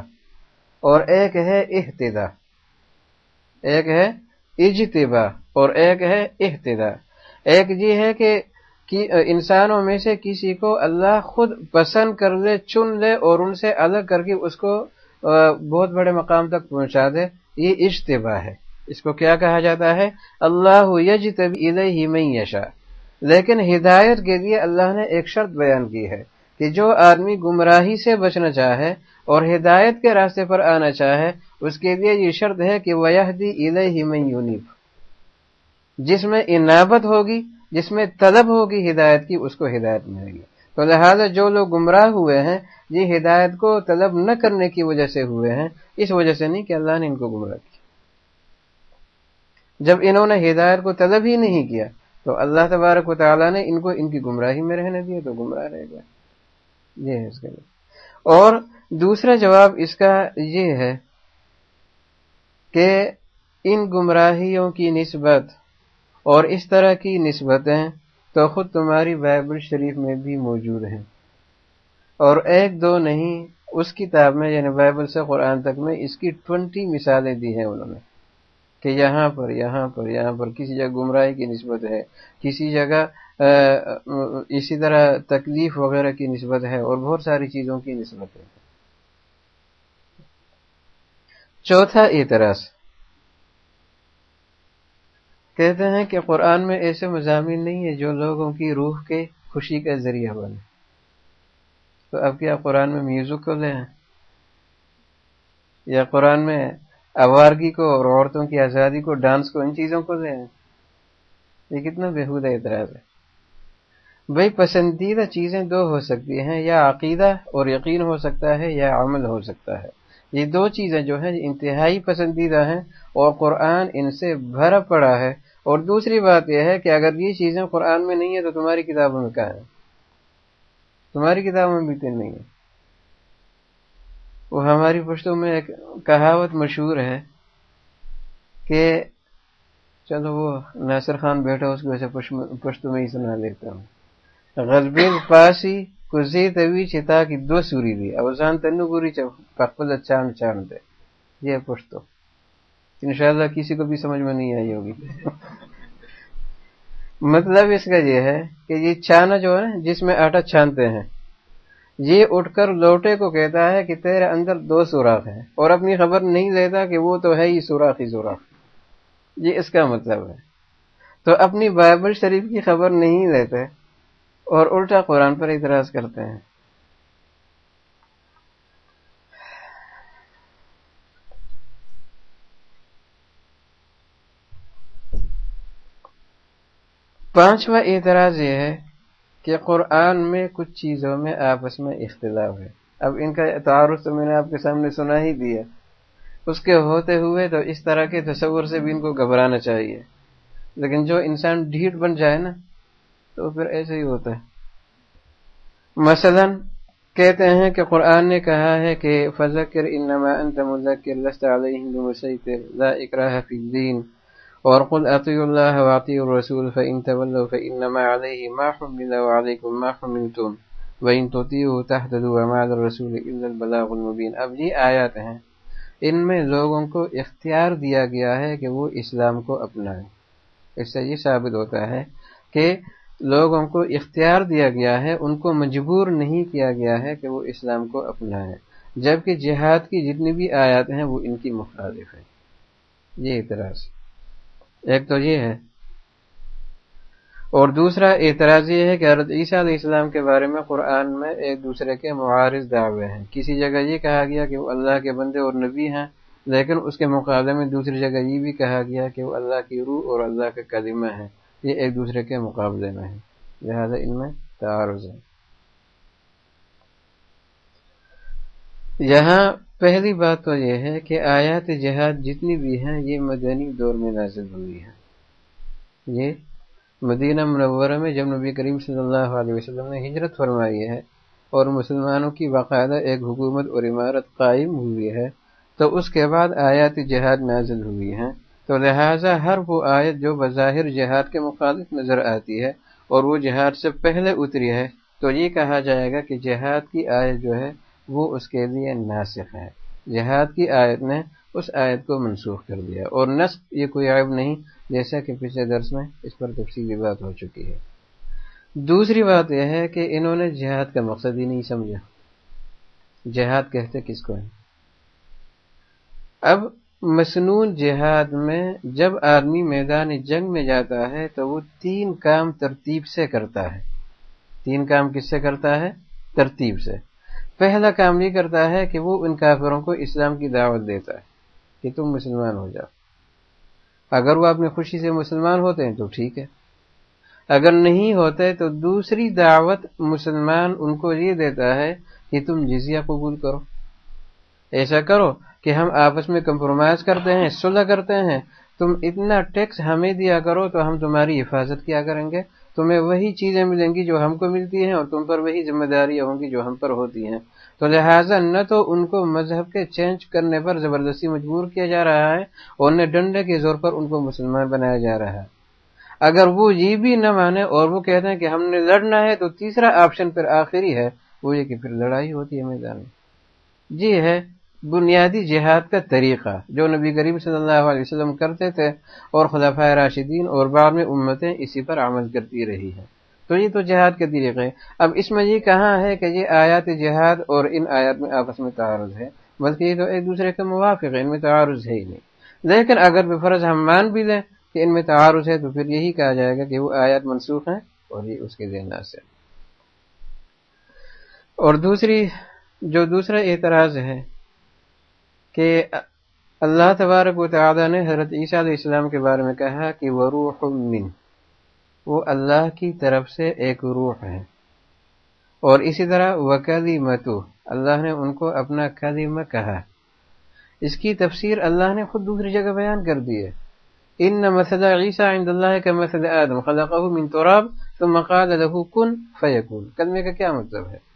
اور ایک ہے احتدا ایک ہے اجتبا اور ایک ہے احتدا ایک یہ ہے کہ انسانوں میں سے کسی کو اللہ خود پسند کر لے، چن لے اور ان سے الگ کر کے اس کو بہت بڑے مقام تک پہنچا دے، یہ اجتبا ہے۔ اس کو کیا کہا جاتا ہے؟ اللہ الیہ من یشا لیکن ہدایت کے لیے اللہ نے ایک شرط بیان کی ہے کہ جو آدمی گمراہی سے بچنا چاہے اور ہدایت کے راستے پر آنا چاہے، اس کے لیے یہ شرط ہے کہ ویہدی الیہ من یونیب۔ جس میں انابت ہوگی، جس میں طلب ہوگی ہدایت کی، اس کو ہدایت ملے گی۔ تو لہٰذا جو لوگ گمراہ ہوئے ہیں، یہ ہدایت کو طلب نہ کرنے کی وجہ سے ہوئے ہیں، اس وجہ سے نہیں کہ اللہ نے ان کو گمراہ کیا۔ جب انہوں نے ہدایت کو طلب ہی نہیں کیا، تو اللہ تبارک و تعالیٰ نے ان کو ان کی گمراہی میں رہنے دیا، تو گمراہ رہ گیا یہ ہے اس کا اور دوسرا جواب اس کا یہ ہے کہ ان گمراہیوں کی نسبت اور اس طرح کی نسبتیں تو خود تمہاری بائبل شریف میں بھی موجود ہیں۔ اور ایک دو نہیں، اس کتاب میں یعنی بائبل سے قرآن تک میں اس کی ٹونٹی مثالیں دی ہیں انہوں نے۔ کہ یہاں پر یہاں پر یہاں پر کسی جگہ گمراہی کی نسبت ہے، کسی جگہ اسی طرح تکلیف وغیرہ کی نسبت ہے اور بہت ساری چیزوں کی نسبت ہے۔ چوتھا اعتراض کہتے ہیں کہ قرآن میں ایسے مضامین نہیں ہے جو لوگوں کی روح کے خوشی کا ذریعہ بنے۔ تو اب کیا قرآن میں میوزک کو لیں یا قرآن میں آوارگی کو اور عورتوں کی آزادی کو ڈانس کو ان چیزوں کو لیں یہ کتنا بےحود اعتراض ہے۔ بھائی پسندیدہ چیزیں دو ہو سکتی ہیں، یا عقیدہ اور یقین ہو سکتا ہے یا عمل ہو سکتا ہے۔ یہ دو چیزیں جو ہیں انتہائی پسندیدہ ہیں اور قرآن ان سے بھرا پڑا ہے۔ اور دوسری بات یہ ہے کہ اگر یہ چیزیں قرآن میں نہیں ہیں تو تمہاری کتابوں میں کہاں ہیں؟ تمہاری کتابوں میں بھی نہیں ہے وہ ہماری پشتوں میں ایک کہاوت مشہور ہے کہ چلو وہ ناصر خان بیٹھا اس کی وجہ سے پشتوں میں ہی سنا دیتا ہوں۔ غزبیل پاسی کزی توی چتا کی دو سوری دی۔ اوزان تنو گوری پخپل چاند چاند دے یہ پشتو انشاءاللہ کسی کو بھی سمجھ میں نہیں آئی ہوگی۔ مطلب اس کا یہ ہے کہ یہ چانا جو ہے جس میں آٹا چھانتے ہیں، یہ اٹھ کر لوٹے کو کہتا ہے کہ تیرے اندر دو سوراخ ہیں اور اپنی خبر نہیں دیتا کہ وہ تو ہے ہی سوراخ ہی سوراخ۔ یہ اس کا مطلب ہے۔ تو اپنی بائبل شریف کی خبر نہیں دیتے اور الٹا قرآن پر اعتراض کرتے ہیں۔ پانچواں اعتراض یہ ہے کہ قرآن میں کچھ چیزوں میں آپس میں اختلاف ہے۔ اب ان کا تعارف تو میں نے آپ کے سامنے سنا ہی دیا۔ اس کے ہوتے ہوئے تو اس طرح کے تصور سے بھی ان کو گھبرانا چاہیے۔ لیکن جو انسان ڈھیٹ بن جائے نا، تو پھر ایسے ہی ہوتا ہے۔ مثلا کہتے ہیں کہ قرآن نے کہا ہے کہ فذکر انما انت مذکر لست علیہم بمسیطر لا اکراہ فی الدین اور قل اطیع اللہ واطیع الرسول فإن تولوا فإنما علیہ ما حمل وعلیکم ما حملتم وإن تطیعوا تحتدوا وما الرسول الا البلاغ المبین اب یہ آیات ہیں۔ ان میں لوگوں کو اختیار دیا گیا ہے کہ وہ اسلام کو اپنائیں۔ اس سے یہ ثابت ہوتا ہے کہ لوگوں کو اختیار دیا گیا ہے، ان کو مجبور نہیں کیا گیا ہے کہ وہ اسلام کو اپنائیں۔ جبکہ جہاد کی جتنی بھی آیات ہیں وہ ان کی مخالف ہے یہ اعتراض۔ ایک تو یہ ہے۔ اور دوسرا اعتراض یہ ہے کہ حضرت عیسیٰ علیہ السلام کے بارے میں قرآن میں ایک دوسرے کے معارض دعوے ہیں۔ کسی جگہ یہ کہا گیا کہ وہ اللہ کے بندے اور نبی ہیں، لیکن اس کے مقابلے میں دوسری جگہ یہ بھی کہا گیا کہ وہ اللہ کی روح اور اللہ کا قدمہ ہے یہ ایک دوسرے کے مقابلے میں ہے لہذا ان میں تعارض ہے۔ یہاں پہلی بات تو یہ ہے کہ آیات جہاد جتنی بھی ہیں، یہ مدنی دور میں نازل ہوئی ہیں۔ یہ مدینہ منورہ میں جب نبی کریم صلی اللہ علیہ وسلم نے ہجرت فرمائی ہے اور مسلمانوں کی باقاعدہ ایک حکومت اور عمارت قائم ہوئی ہے، تو اس کے بعد آیات جہاد نازل ہوئی ہیں۔ تو لہٰذا ہر وہ آیت جو بظاہر جہاد کے مخالف نظر آتی ہے اور وہ جہاد سے پہلے اتری ہے، تو یہ کہا جائے گا کہ جہاد کی آیت جو ہے وہ اس کے لیے ناسخ ہے جہاد کی آیت نے اس آیت کو منسوخ کر دیا اور نصب یہ کوئی عیب نہیں، جیسا کہ پچھلے درس میں اس پر تفصیلی بات ہو چکی ہے۔ دوسری بات یہ ہے کہ انہوں نے جہاد کا مقصد ہی نہیں سمجھا۔ جہاد کہتے کس کو ہے اب مصنون جہاد میں جب آدمی میدان جنگ میں جاتا ہے تو وہ تین کام ترتیب سے کرتا ہے۔ تین کام کس سے کرتا ہے؟ ترتیب سے۔ پہلا کام یہ کرتا ہے کہ وہ ان کافروں کو اسلام کی دعوت دیتا ہے کہ تم مسلمان ہو جاؤ۔ اگر وہ اپنی خوشی سے مسلمان ہوتے ہیں تو ٹھیک ہے۔ اگر نہیں ہوتے تو دوسری دعوت مسلمان ان کو یہ دیتا ہے کہ تم جزیہ قبول کرو۔ ایسا کرو کہ ہم آپس میں کمپرومائز کرتے ہیں، صلح کرتے ہیں۔ تم اتنا ٹیکس ہمیں دیا کرو تو ہم تمہاری حفاظت کیا کریں گے۔ تمہیں وہی چیزیں ملیں گی جو ہم کو ملتی ہیں اور تم پر وہی ذمہ داریاں ہوں گی جو ہم پر ہوتی ہیں۔ تو لہٰذا نہ تو ان کو مذہب کے چینج کرنے پر زبردستی مجبور کیا جا رہا ہے اور نہ ڈنڈے کے زور پر ان کو مسلمان بنایا جا رہا ہے۔ اگر وہ یہ بھی نہ مانے اور وہ کہتے ہیں کہ ہم نے لڑنا ہے تو تیسرا آپشن پھر آخری ہے، وہ یہ کہ پھر لڑائی ہوتی ہے میدان میں۔ جی ہے بنیادی جہاد کا طریقہ جو نبی کریم صلی اللہ علیہ وسلم کرتے تھے اور خدا راشدین اور بعد میں امتیں اسی پر عمل کرتی رہی ہیں۔ تو یہ تو جہاد کے طریقے اب اس میں یہ کہاں ہے کہ یہ آیات جہاد اور ان آیات میں آپس میں تعارض ہے؟ بلکہ یہ تو ایک دوسرے کے موافق ہے ان میں تعارض ہے ہی نہیں۔ لیکن اگر بفرض ہم مان بھی لیں کہ ان میں تعارض ہے تو پھر یہی کہا جائے گا کہ وہ آیات منسوخ ہیں اور یہ اس کے ذہن سے اور دوسری، جو دوسرا اعتراض ہے کہ اللہ تبارک و تعالیٰ نے حضرت عیسیٰ علیہ السلام کے بارے میں کہا کہ وہ روح من، وہ اللہ کی طرف سے ایک روح ہے۔ اور اسی طرح وہ متو اللہ نے ان کو اپنا کلیمہ کہا۔ اس کی تفسیر اللہ نے خود دوسری جگہ بیان کر دی ہے۔ ان مسد عیسیٰ عند اللہ کا مسد آدم، خلقہ من تراب ثم قال له کن فیکون۔ کلمے کا کیا مطلب ہے؟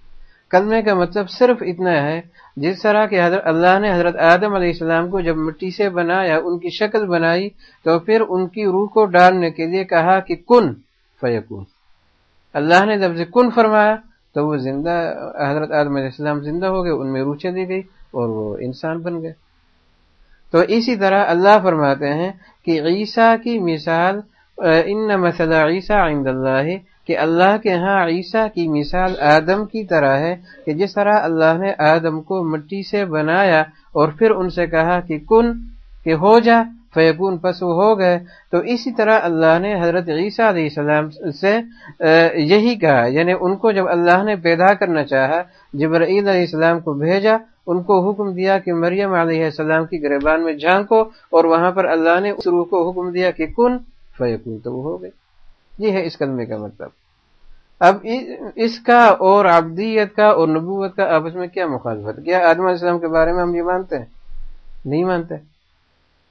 کلمے کا مطلب صرف اتنا ہے، جس طرح کہ حضرت اللہ نے حضرت آدم علیہ السلام کو جب مٹی سے بنایا ان کی شکل بنائی، تو پھر ان کی روح کو ڈالنے کے لیے کہا کہ کن فیکون۔ اللہ نے لفظ کن فرمایا، تو وہ زندہ، حضرت آدم علیہ السلام زندہ ہو گئے، ان میں روح چلی گئی اور وہ انسان بن گئے۔ تو اسی طرح اللہ فرماتے ہیں کہ عیسیٰ کی مثال ان مسئلہ عیسیٰ عند اللہ کہ اللہ کے ہاں عیسیٰ کی مثال آدم کی طرح ہے کہ جس طرح اللہ نے آدم کو مٹی سے بنایا اور پھر ان سے کہا کہ کن کہ ہو جا فیقون پس وہ ہو گئے۔ تو اسی طرح اللہ نے حضرت عیسیٰ علیہ السلام سے یہی کہا یعنی ان کو جب اللہ نے پیدا کرنا چاہا، جبرائیل علیہ السلام کو بھیجا، ان کو حکم دیا کہ مریم علیہ السلام کی گریبان میں جھانکو اور وہاں پر اللہ نے اس روح کو حکم دیا کہ کن فیقون تو وہ ہو گئے۔ یہ ہے اس کلمے کا مطلب۔ اب اس کا اور عبدیت کا اور نبوت کا آپس میں کیا مخالفت؟ کیا آدم علیہ السلام کے بارے میں ہم یہ مانتے ہیں؟ نہیں مانتے۔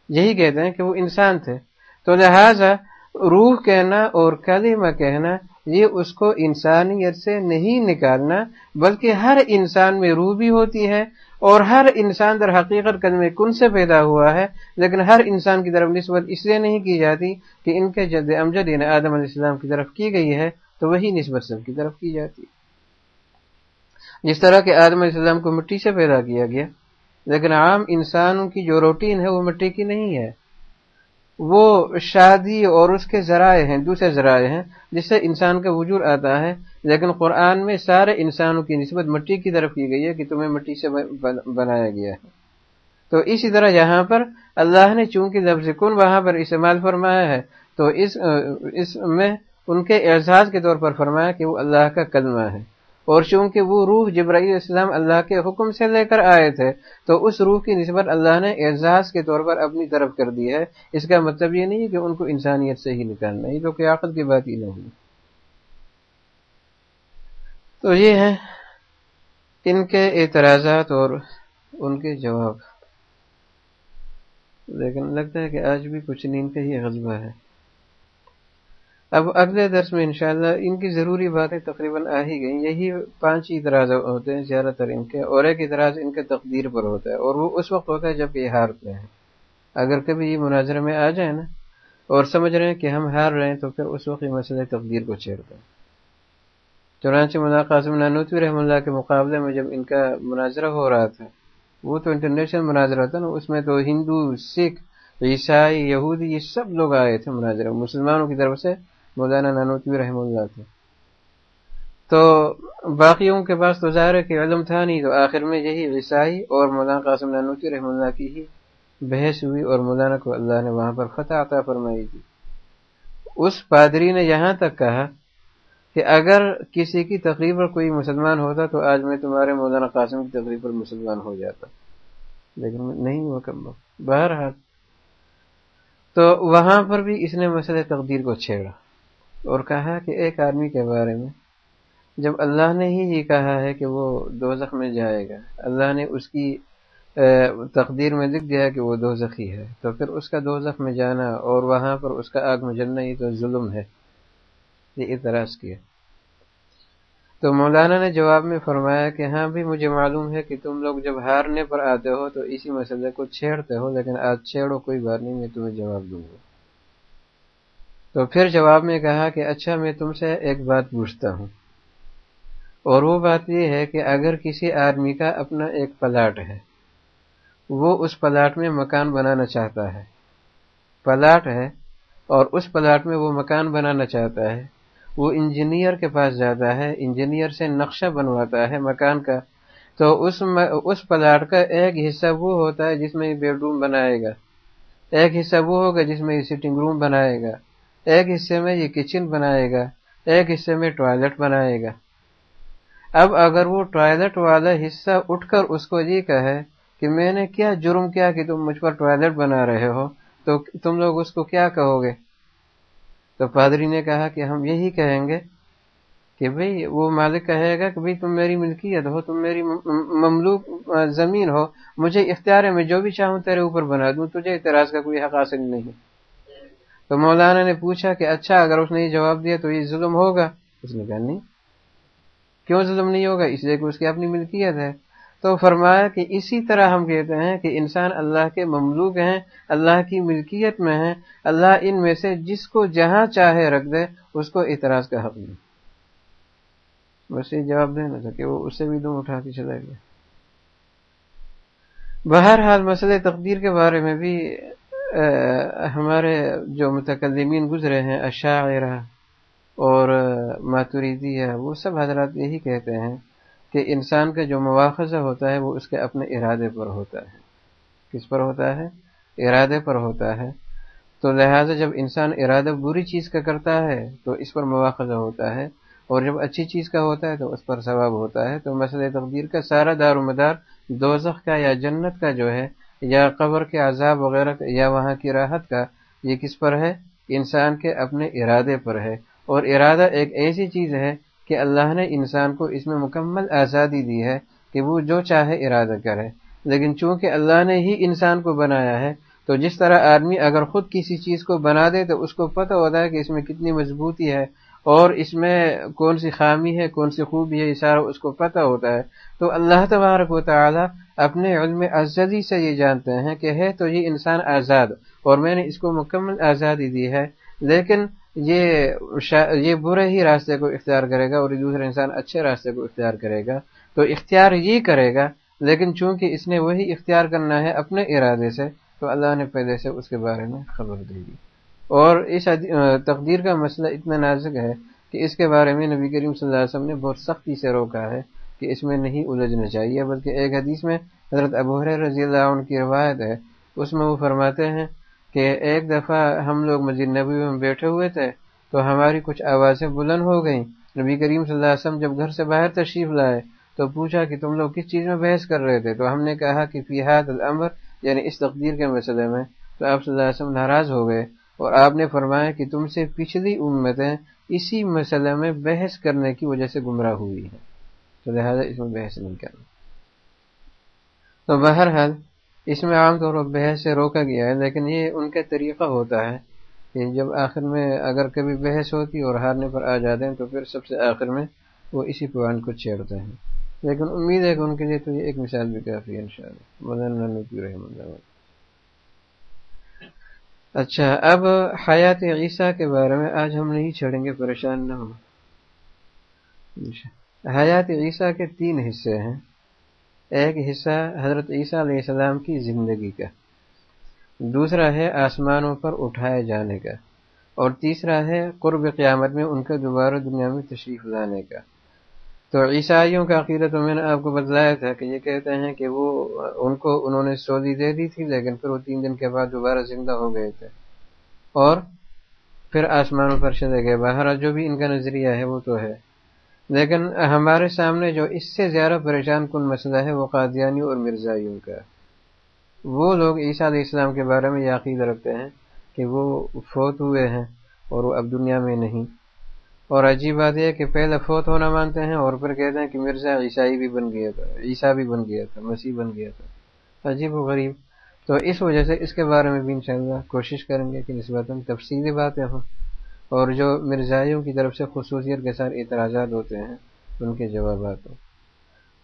یہی کہتے ہیں کہ وہ انسان تھے۔ تو لہذا روح کہنا اور کلمہ کہنا، یہ اس کو انسانیت سے نہیں نکالنا، بلکہ ہر انسان میں روح بھی ہوتی ہے اور ہر انسان در حقیقت قدم کن سے پیدا ہوا ہے، لیکن ہر انسان کی طرف نسبت اس لیے نہیں کی جاتی کہ ان کے جد امجد یعنی آدم علیہ السلام کی طرف کی گئی ہے، تو وہی نسبت سب کی طرف کی جاتی۔ جس طرح کہ آدم علیہ السلام کو مٹی سے پیدا کیا گیا، لیکن عام انسانوں کی جو روٹین ہے وہ مٹی کی نہیں ہے۔ وہ شادی اور اس کے ذرائع ہیں، دوسرے ذرائع ہیں، جس سے انسان کا وجود آتا ہے۔ لیکن قرآن میں سارے انسانوں کی نسبت مٹی کی طرف کی گئی ہے کہ تمہیں مٹی سے بنایا گیا ہے۔ تو اسی طرح یہاں پر اللہ نے چونکہ لفظ کن وہاں پر استعمال فرمایا ہے، تو اس اس میں ان کے اعزاز کے طور پر فرمایا کہ وہ اللہ کا کلمہ ہے۔ اور چونکہ وہ روح جبرائیل اسلام اللہ کے حکم سے لے کر آئے تھے، تو اس روح کی نسبت اللہ نے اعزاز کے طور پر اپنی طرف کر دی ہے۔ اس کا مطلب یہ نہیں کہ ان کو انسانیت سے ہی نکالنا یہ تو قیاقت کی بات ہی نہیں تو یہ ہے ان کے اعتراضات اور ان کے جواب۔ لیکن لگتا ہے کہ آج بھی کچھ نیند کا ہی غذبہ ہے۔ اب اگلے درس میں انشاءاللہ ان کی ضروری باتیں تقریباً آ ہی گئیں۔ یہی پانچ اعتراض ہوتے ہیں زیادہ تر ان کے، اور ایک اعتراض ان کے تقدیر پر ہوتا ہے، اور وہ اس وقت ہوتا ہے جب یہ ہارتے ہیں۔ اگر کبھی یہ مناظرے میں آ جائے نا، اور سمجھ رہے ہیں کہ ہم ہار رہے ہیں، تو پھر اس وقت یہ مسئلہ تقدیر کو چھیڑتے ہیں۔ چنانچہ ملا قاسم نانوتوی رحم اللہ کے مقابلے میں جب ان کا مناظرہ ہو رہا تھا، وہ تو انٹرنیشنل مناظرہ تھا نا، اس میں تو ہندو، سکھ، عیسائی، یہودی، یہ سب لوگ آئے تھے مناظرہ مسلمانوں کی طرف سے مولانا نانوتوی رحم اللہ تھے۔ تو باقیوں کے پاس تو ظاہر ہے کہ علم تھا نہیں، تو آخر میں یہی عیسائی اور مولانا قاسم نانوتوی رحم اللہ کی ہی بحث ہوئی اور مولانا کو اللہ نے وہاں پر فتح عطا فرمائی تھی۔ اس پادری نے یہاں تک کہا کہ اگر کسی کی تقریب پر کوئی مسلمان ہوتا تو آج میں تمہارے مولانا قاسم کی تقریب پر مسلمان ہو جاتا۔ لیکن نہیں ہوا کم بہرحال۔ تو وہاں پر بھی اس نے مسئلہ تقدیر کو چھیڑا۔ اور کہا کہ ایک آدمی کے بارے میں، جب اللہ نے ہی یہ کہا ہے کہ وہ دو میں جائے گا، اللہ نے اس کی تقدیر میں لکھ دیا کہ وہ دو زخی ہے، تو پھر اس کا دو میں جانا اور وہاں پر اس کا آگ میں جلنا، یہ تو ظلم ہے، یہ اعتراض کیا۔ تو مولانا نے جواب میں فرمایا کہ ہاں بھی مجھے معلوم ہے کہ تم لوگ جب ہارنے پر آتے ہو تو اسی مسئلے کو چھیڑتے ہو، لیکن آج چھیڑو، کوئی بات نہیں، میں تمہیں جواب دوں گا۔ تو پھر جواب میں کہا کہ اچھا میں تم سے ایک بات پوچھتا ہوں۔ اور وہ بات یہ ہے کہ اگر کسی آدمی کا اپنا ایک پلاٹ ہے، وہ اس پلاٹ میں مکان بنانا چاہتا ہے۔ پلاٹ ہے اور اس پلاٹ میں وہ مکان بنانا چاہتا ہے۔ وہ انجینئر کے پاس جاتا ہے، انجینئر سے نقشہ بنواتا ہے مکان کا۔ تو اس اس پلاٹ کا ایک حصہ وہ ہوتا ہے جس میں بیڈ روم بنائے گا۔ ایک حصہ وہ ہوگا جس میں سٹنگ روم بنائے گا۔ ایک حصے میں یہ کچن بنائے گا، ایک حصے میں ٹوائلٹ بنائے گا۔ اب اگر وہ ٹوائلٹ والا حصہ اٹھ کر اس کو یہ کہے کہ میں نے کیا جرم کیا کہ تم مجھ پر ٹوائلٹ بنا رہے ہو، تو تم لوگ اس کو کیا کہو گے؟ تو پادری نے کہا کہ ہم یہی کہیں گے کہ بھئی وہ مالک کہے گا کہ بھئی تم میری ملکیت ہو، تم میری مملوک زمین ہو، مجھے اختیار ہے، میں جو بھی چاہوں تیرے اوپر بنا دوں، تجھے اعتراض کا کوئی حق حاصل نہیں۔ تو مولانا نے پوچھا کہ اچھا اگر اس نے یہ جواب دیا تو یہ ظلم ہوگا؟ اس نے کہا، نہیں۔ کیوں ظلم نہیں ہوگا؟ اس لیے کہ اس کی اپنی ملکیت ہے۔ تو فرمایا کہ اسی طرح ہم کہتے ہیں کہ انسان اللہ کے مملوک ہیں، اللہ کی ملکیت میں ہیں، اللہ ان میں سے جس کو جہاں چاہے رکھ دے، اس کو اعتراض کا حق نہیں۔ بس یہ جواب دینا تھا کہ وہ اس سے بھی دم اٹھا کے چلا گیا۔ بہرحال مسئلہ تقدیر کے بارے میں بھی ہمارے جو متکلمین گزرے ہیں، اشاعرہ اور ماتوریدی ہے، وہ سب حضرات یہی کہتے ہیں کہ انسان کا جو مواخذہ ہوتا ہے، وہ اس کے اپنے ارادے پر ہوتا ہے۔ کس پر ہوتا ہے؟ ارادے پر ہوتا ہے۔ تو لہٰذا جب انسان ارادہ بری چیز کا کرتا ہے، تو اس پر مواخذہ ہوتا ہے۔ اور جب اچھی چیز کا ہوتا ہے، تو اس پر ثواب ہوتا ہے۔ تو مسئلہ تقدیر کا سارا دار و مدار دوزخ کا یا جنت کا جو ہے یا قبر کے عذاب وغیرہ یا وہاں کی راحت کا یہ کس پر ہے؟ انسان کے اپنے ارادے پر ہے۔ اور ارادہ ایک ایسی چیز ہے کہ اللہ نے انسان کو اس میں مکمل آزادی دی ہے کہ وہ جو چاہے ارادہ کرے۔ لیکن چونکہ اللہ نے ہی انسان کو بنایا ہے، تو جس طرح آدمی اگر خود کسی چیز کو بنا دے تو اس کو پتہ ہوتا ہے کہ اس میں کتنی مضبوطی ہے۔ اور اس میں کون سی خامی ہے، کون سی خوبی ہے اشارہ اس کو پتہ ہوتا ہے۔ تو اللہ تبارک و تعالی اپنے علم ازلی سے یہ جانتے ہیں کہ ہے تو یہ انسان آزاد، اور میں نے اس کو مکمل آزادی دی ہے۔ لیکن یہ یہ برے ہی راستے کو اختیار کرے گا اور دوسرا انسان اچھے راستے کو اختیار کرے گا۔ تو اختیار یہ کرے گا، لیکن چونکہ اس نے وہی اختیار کرنا ہے اپنے ارادے سے، تو اللہ نے پہلے سے اس کے بارے میں خبر دے دی۔ اور اس تقدیر کا مسئلہ اتنا نازک ہے کہ اس کے بارے میں نبی کریم صلی اللہ علیہ وسلم نے بہت سختی سے روکا ہے کہ اس میں نہیں الجھنا چاہیے، بلکہ ایک حدیث میں حضرت ابو رضی اللہ عنہ کی روایت ہے، اس میں وہ فرماتے ہیں کہ ایک دفعہ ہم لوگ مسجد نبی میں بیٹھے ہوئے تھے تو ہماری کچھ آوازیں بلند ہو گئیں۔ نبی کریم صلی اللہ علیہ وسلم جب گھر سے باہر تشریف لائے تو پوچھا کہ تم لوگ کس چیز میں بحث کر رہے تھے؟ تو ہم نے کہا کہ فیحاد العمر یعنی اس تقدیر کے مسئلے میں۔ تو آپ صلی اللہ علیہ وسلم ناراض ہو گئے۔ اور آپ نے فرمایا کہ تم سے پچھلی امتیں اسی مسئلے میں بحث کرنے کی وجہ سے گمراہ ہوئی ہیں۔ تو لہٰذا اس میں بحث نہیں کرنا۔ تو بہرحال اس میں عام طور پر بحث سے روکا گیا ہے، لیکن یہ ان کا طریقہ ہوتا ہے کہ جب آخر میں اگر کبھی بحث ہوتی اور ہارنے پر آ جاتے ہیں، تو پھر سب سے آخر میں وہ اسی پوائنٹ کو چھیڑتے ہیں۔ لیکن امید ہے کہ ان کے لیے تو یہ ایک مثال بھی کافی ہے ان شاء اللہ۔ اچھا اب حیات عیسیٰ کے بارے میں آج ہم نہیں چھڑیں گے، پریشان نہ ہو اچھا، حیات عیسیٰ کے تین حصے ہیں۔ ایک حصہ حضرت عیسیٰ علیہ السلام کی زندگی کا، دوسرا ہے آسمانوں پر اٹھائے جانے کا، اور تیسرا ہے قرب قیامت میں ان کا دوبارہ دنیا میں تشریف لانے کا۔ تو عیسائیوں کا عقیدہ تو میں نے آپ کو بتلایا تھا کہ یہ کہتے ہیں کہ وہ ان کو انہوں نے سعودی دے دی تھی، لیکن پھر وہ تین دن کے بعد دوبارہ زندہ ہو گئے تھے۔ اور پھر آسمانوں پر چلے گئے۔ باہر جو بھی ان کا نظریہ ہے وہ تو ہے۔ لیکن ہمارے سامنے جو اس سے زیادہ پریشان کن مسئلہ ہے وہ قادیانی اور مرزائیوں کا۔ وہ لوگ عیسیٰ علیہ السلام کے بارے میں یقین رکھتے ہیں کہ وہ فوت ہوئے ہیں اور وہ اب دنیا میں نہیں۔ اور عجیب بات یہ کہ پہلے فوت ہونا مانتے ہیں اور پھر کہتے ہیں کہ مرزا عیسائی بھی بن گیا تھا، عیسیٰ بھی بن گیا تھا، مسیح بن گیا تھا۔ عجیب و غریب۔ تو اس وجہ سے اس کے بارے میں بھی انشاءاللہ کوشش کریں گے کہ نسبت تفصیلی باتیں ہوں اور جو مرزائیوں کی طرف سے خصوصیت کے ساتھ اعتراضات ہوتے ہیں، ان کے جوابات ہو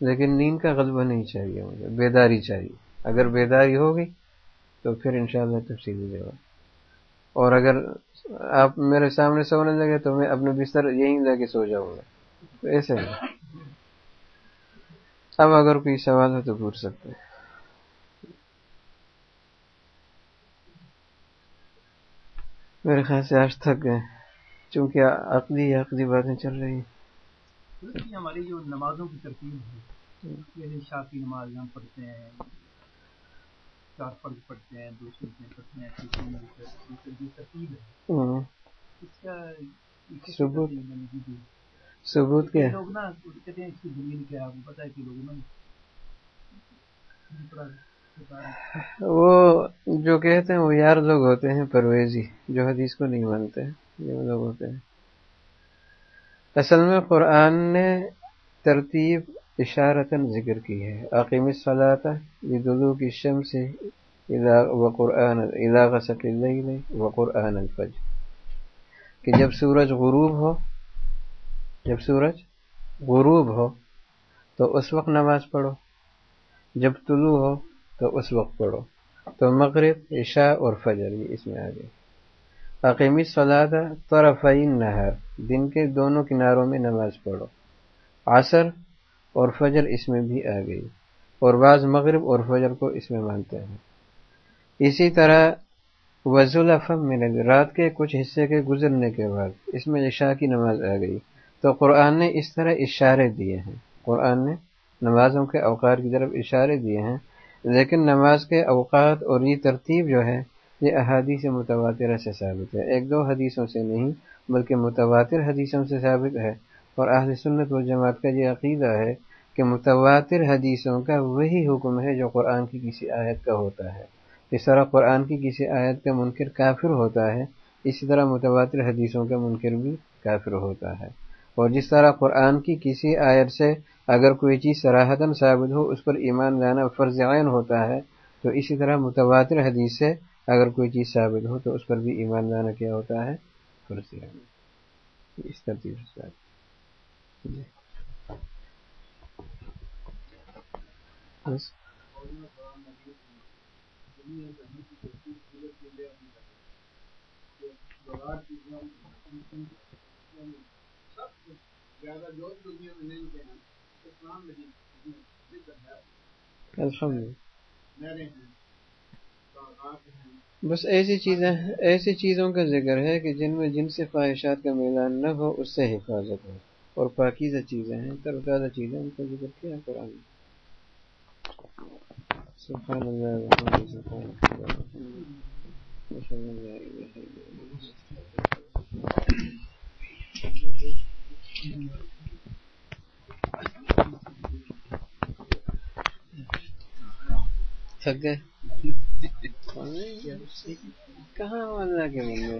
لیکن نیند کا غلبہ نہیں چاہیے مجھے، بیداری چاہیے۔ اگر بیداری ہوگی تو پھر انشاءاللہ تفصیلی جواب۔ اور اگر آپ میرے سامنے سونے لگے تو میں اپنے بستر یہیں لے کے سو جاؤں گا۔ ایسے اب اگر کوئی سوال ہے تو پوچھ سکتے ہیں۔ میرے خیال سے آج تھک گئے چونکہ عقدی عقدی باتیں چل رہی ہیں۔ ہماری جو نمازوں کی ترتیب ہے یعنی شاقی نماز ہم پڑھتے ہیں۔ چار فرض پڑھتے ہیں دو سنتیں پڑھتے ہیں ترتیب ہے۔ اس کا ثبوت۔ ثبوت کیا؟ لوگ نا کہتے ہیں اس کی دلیل کیا آپ کو پتہ ہے کہ لوگ نا وہ جو کہتے ہیں وہ یار لوگ ہوتے ہیں پرویزی۔ جو حدیث کو نہیں مانتے جو لوگ ہوتے ہیں۔ اصل میں قرآن نے ترتیب اشارتاً ذکر کی ہے۔ عقیم صلاح دلو کی شم سے و قرآن علاقہ و قرآن الفج کہ جب سورج غروب ہو، جب سورج غروب ہو، تو اس وقت نماز پڑھو۔ جب طلوع ہو، تو اس وقت پڑھو۔ تو مغرب، عشاء اور فجر یہ اس میں آ گئی عقیمی صلاح طرفین نہر دن کے دونوں کناروں میں نماز پڑھو۔ عصر اور فجر اس میں بھی آ گئی۔ اور بعض مغرب اور فجر کو اس میں مانتے ہیں۔ اسی طرح وضو الفم میں رات کے کچھ حصے کے گزرنے کے بعد اس میں عشاء کی نماز آ گئی۔ تو قرآن نے اس طرح اشارے دیے ہیں۔ قرآن نے نمازوں کے اوقات کی طرف اشارے دیے ہیں، لیکن نماز کے اوقات اور یہ ترتیب جو ہے، یہ احادیث متواترہ سے ثابت ہے۔ ایک دو حدیثوں سے نہیں، بلکہ متواتر حدیثوں سے ثابت ہے۔ اور اہل سنت و جماعت کا یہ عقیدہ ہے کہ متواتر حدیثوں کا وہی حکم ہے جو قرآن کی کسی آیت کا ہوتا ہے۔ اس طرح قرآن کی کسی آیت کا منکر کافر ہوتا ہے، اسی طرح متواتر حدیثوں کا منکر بھی کافر ہوتا ہے۔ اور جس طرح قرآن کی کسی آیت سے اگر کوئی چیز سراہتاً ثابت ہو، اس پر ایمان لانا فرض عین ہوتا ہے، تو اسی طرح متواتر حدیث سے اگر کوئی چیز ثابت ہو، تو اس پر بھی ایمان لانا کیا ہوتا ہے؟ فرض عین۔ اس ترتیب سے۔ جی بس ایسی چیزیں ایسی چیزوں کا ذکر ہے کہ جن میں جن سے خواہشات کا میلان نہ ہو، اس سے حفاظت ہو۔ اور پاکیزہ چیزیں ہیں، تر تازہ چیزیں ان کا ذکر کیا قرآن سبحان اللہ الرحمن سبحان اللہ تھک گئے؟ کہاں اللہ کے بندے؟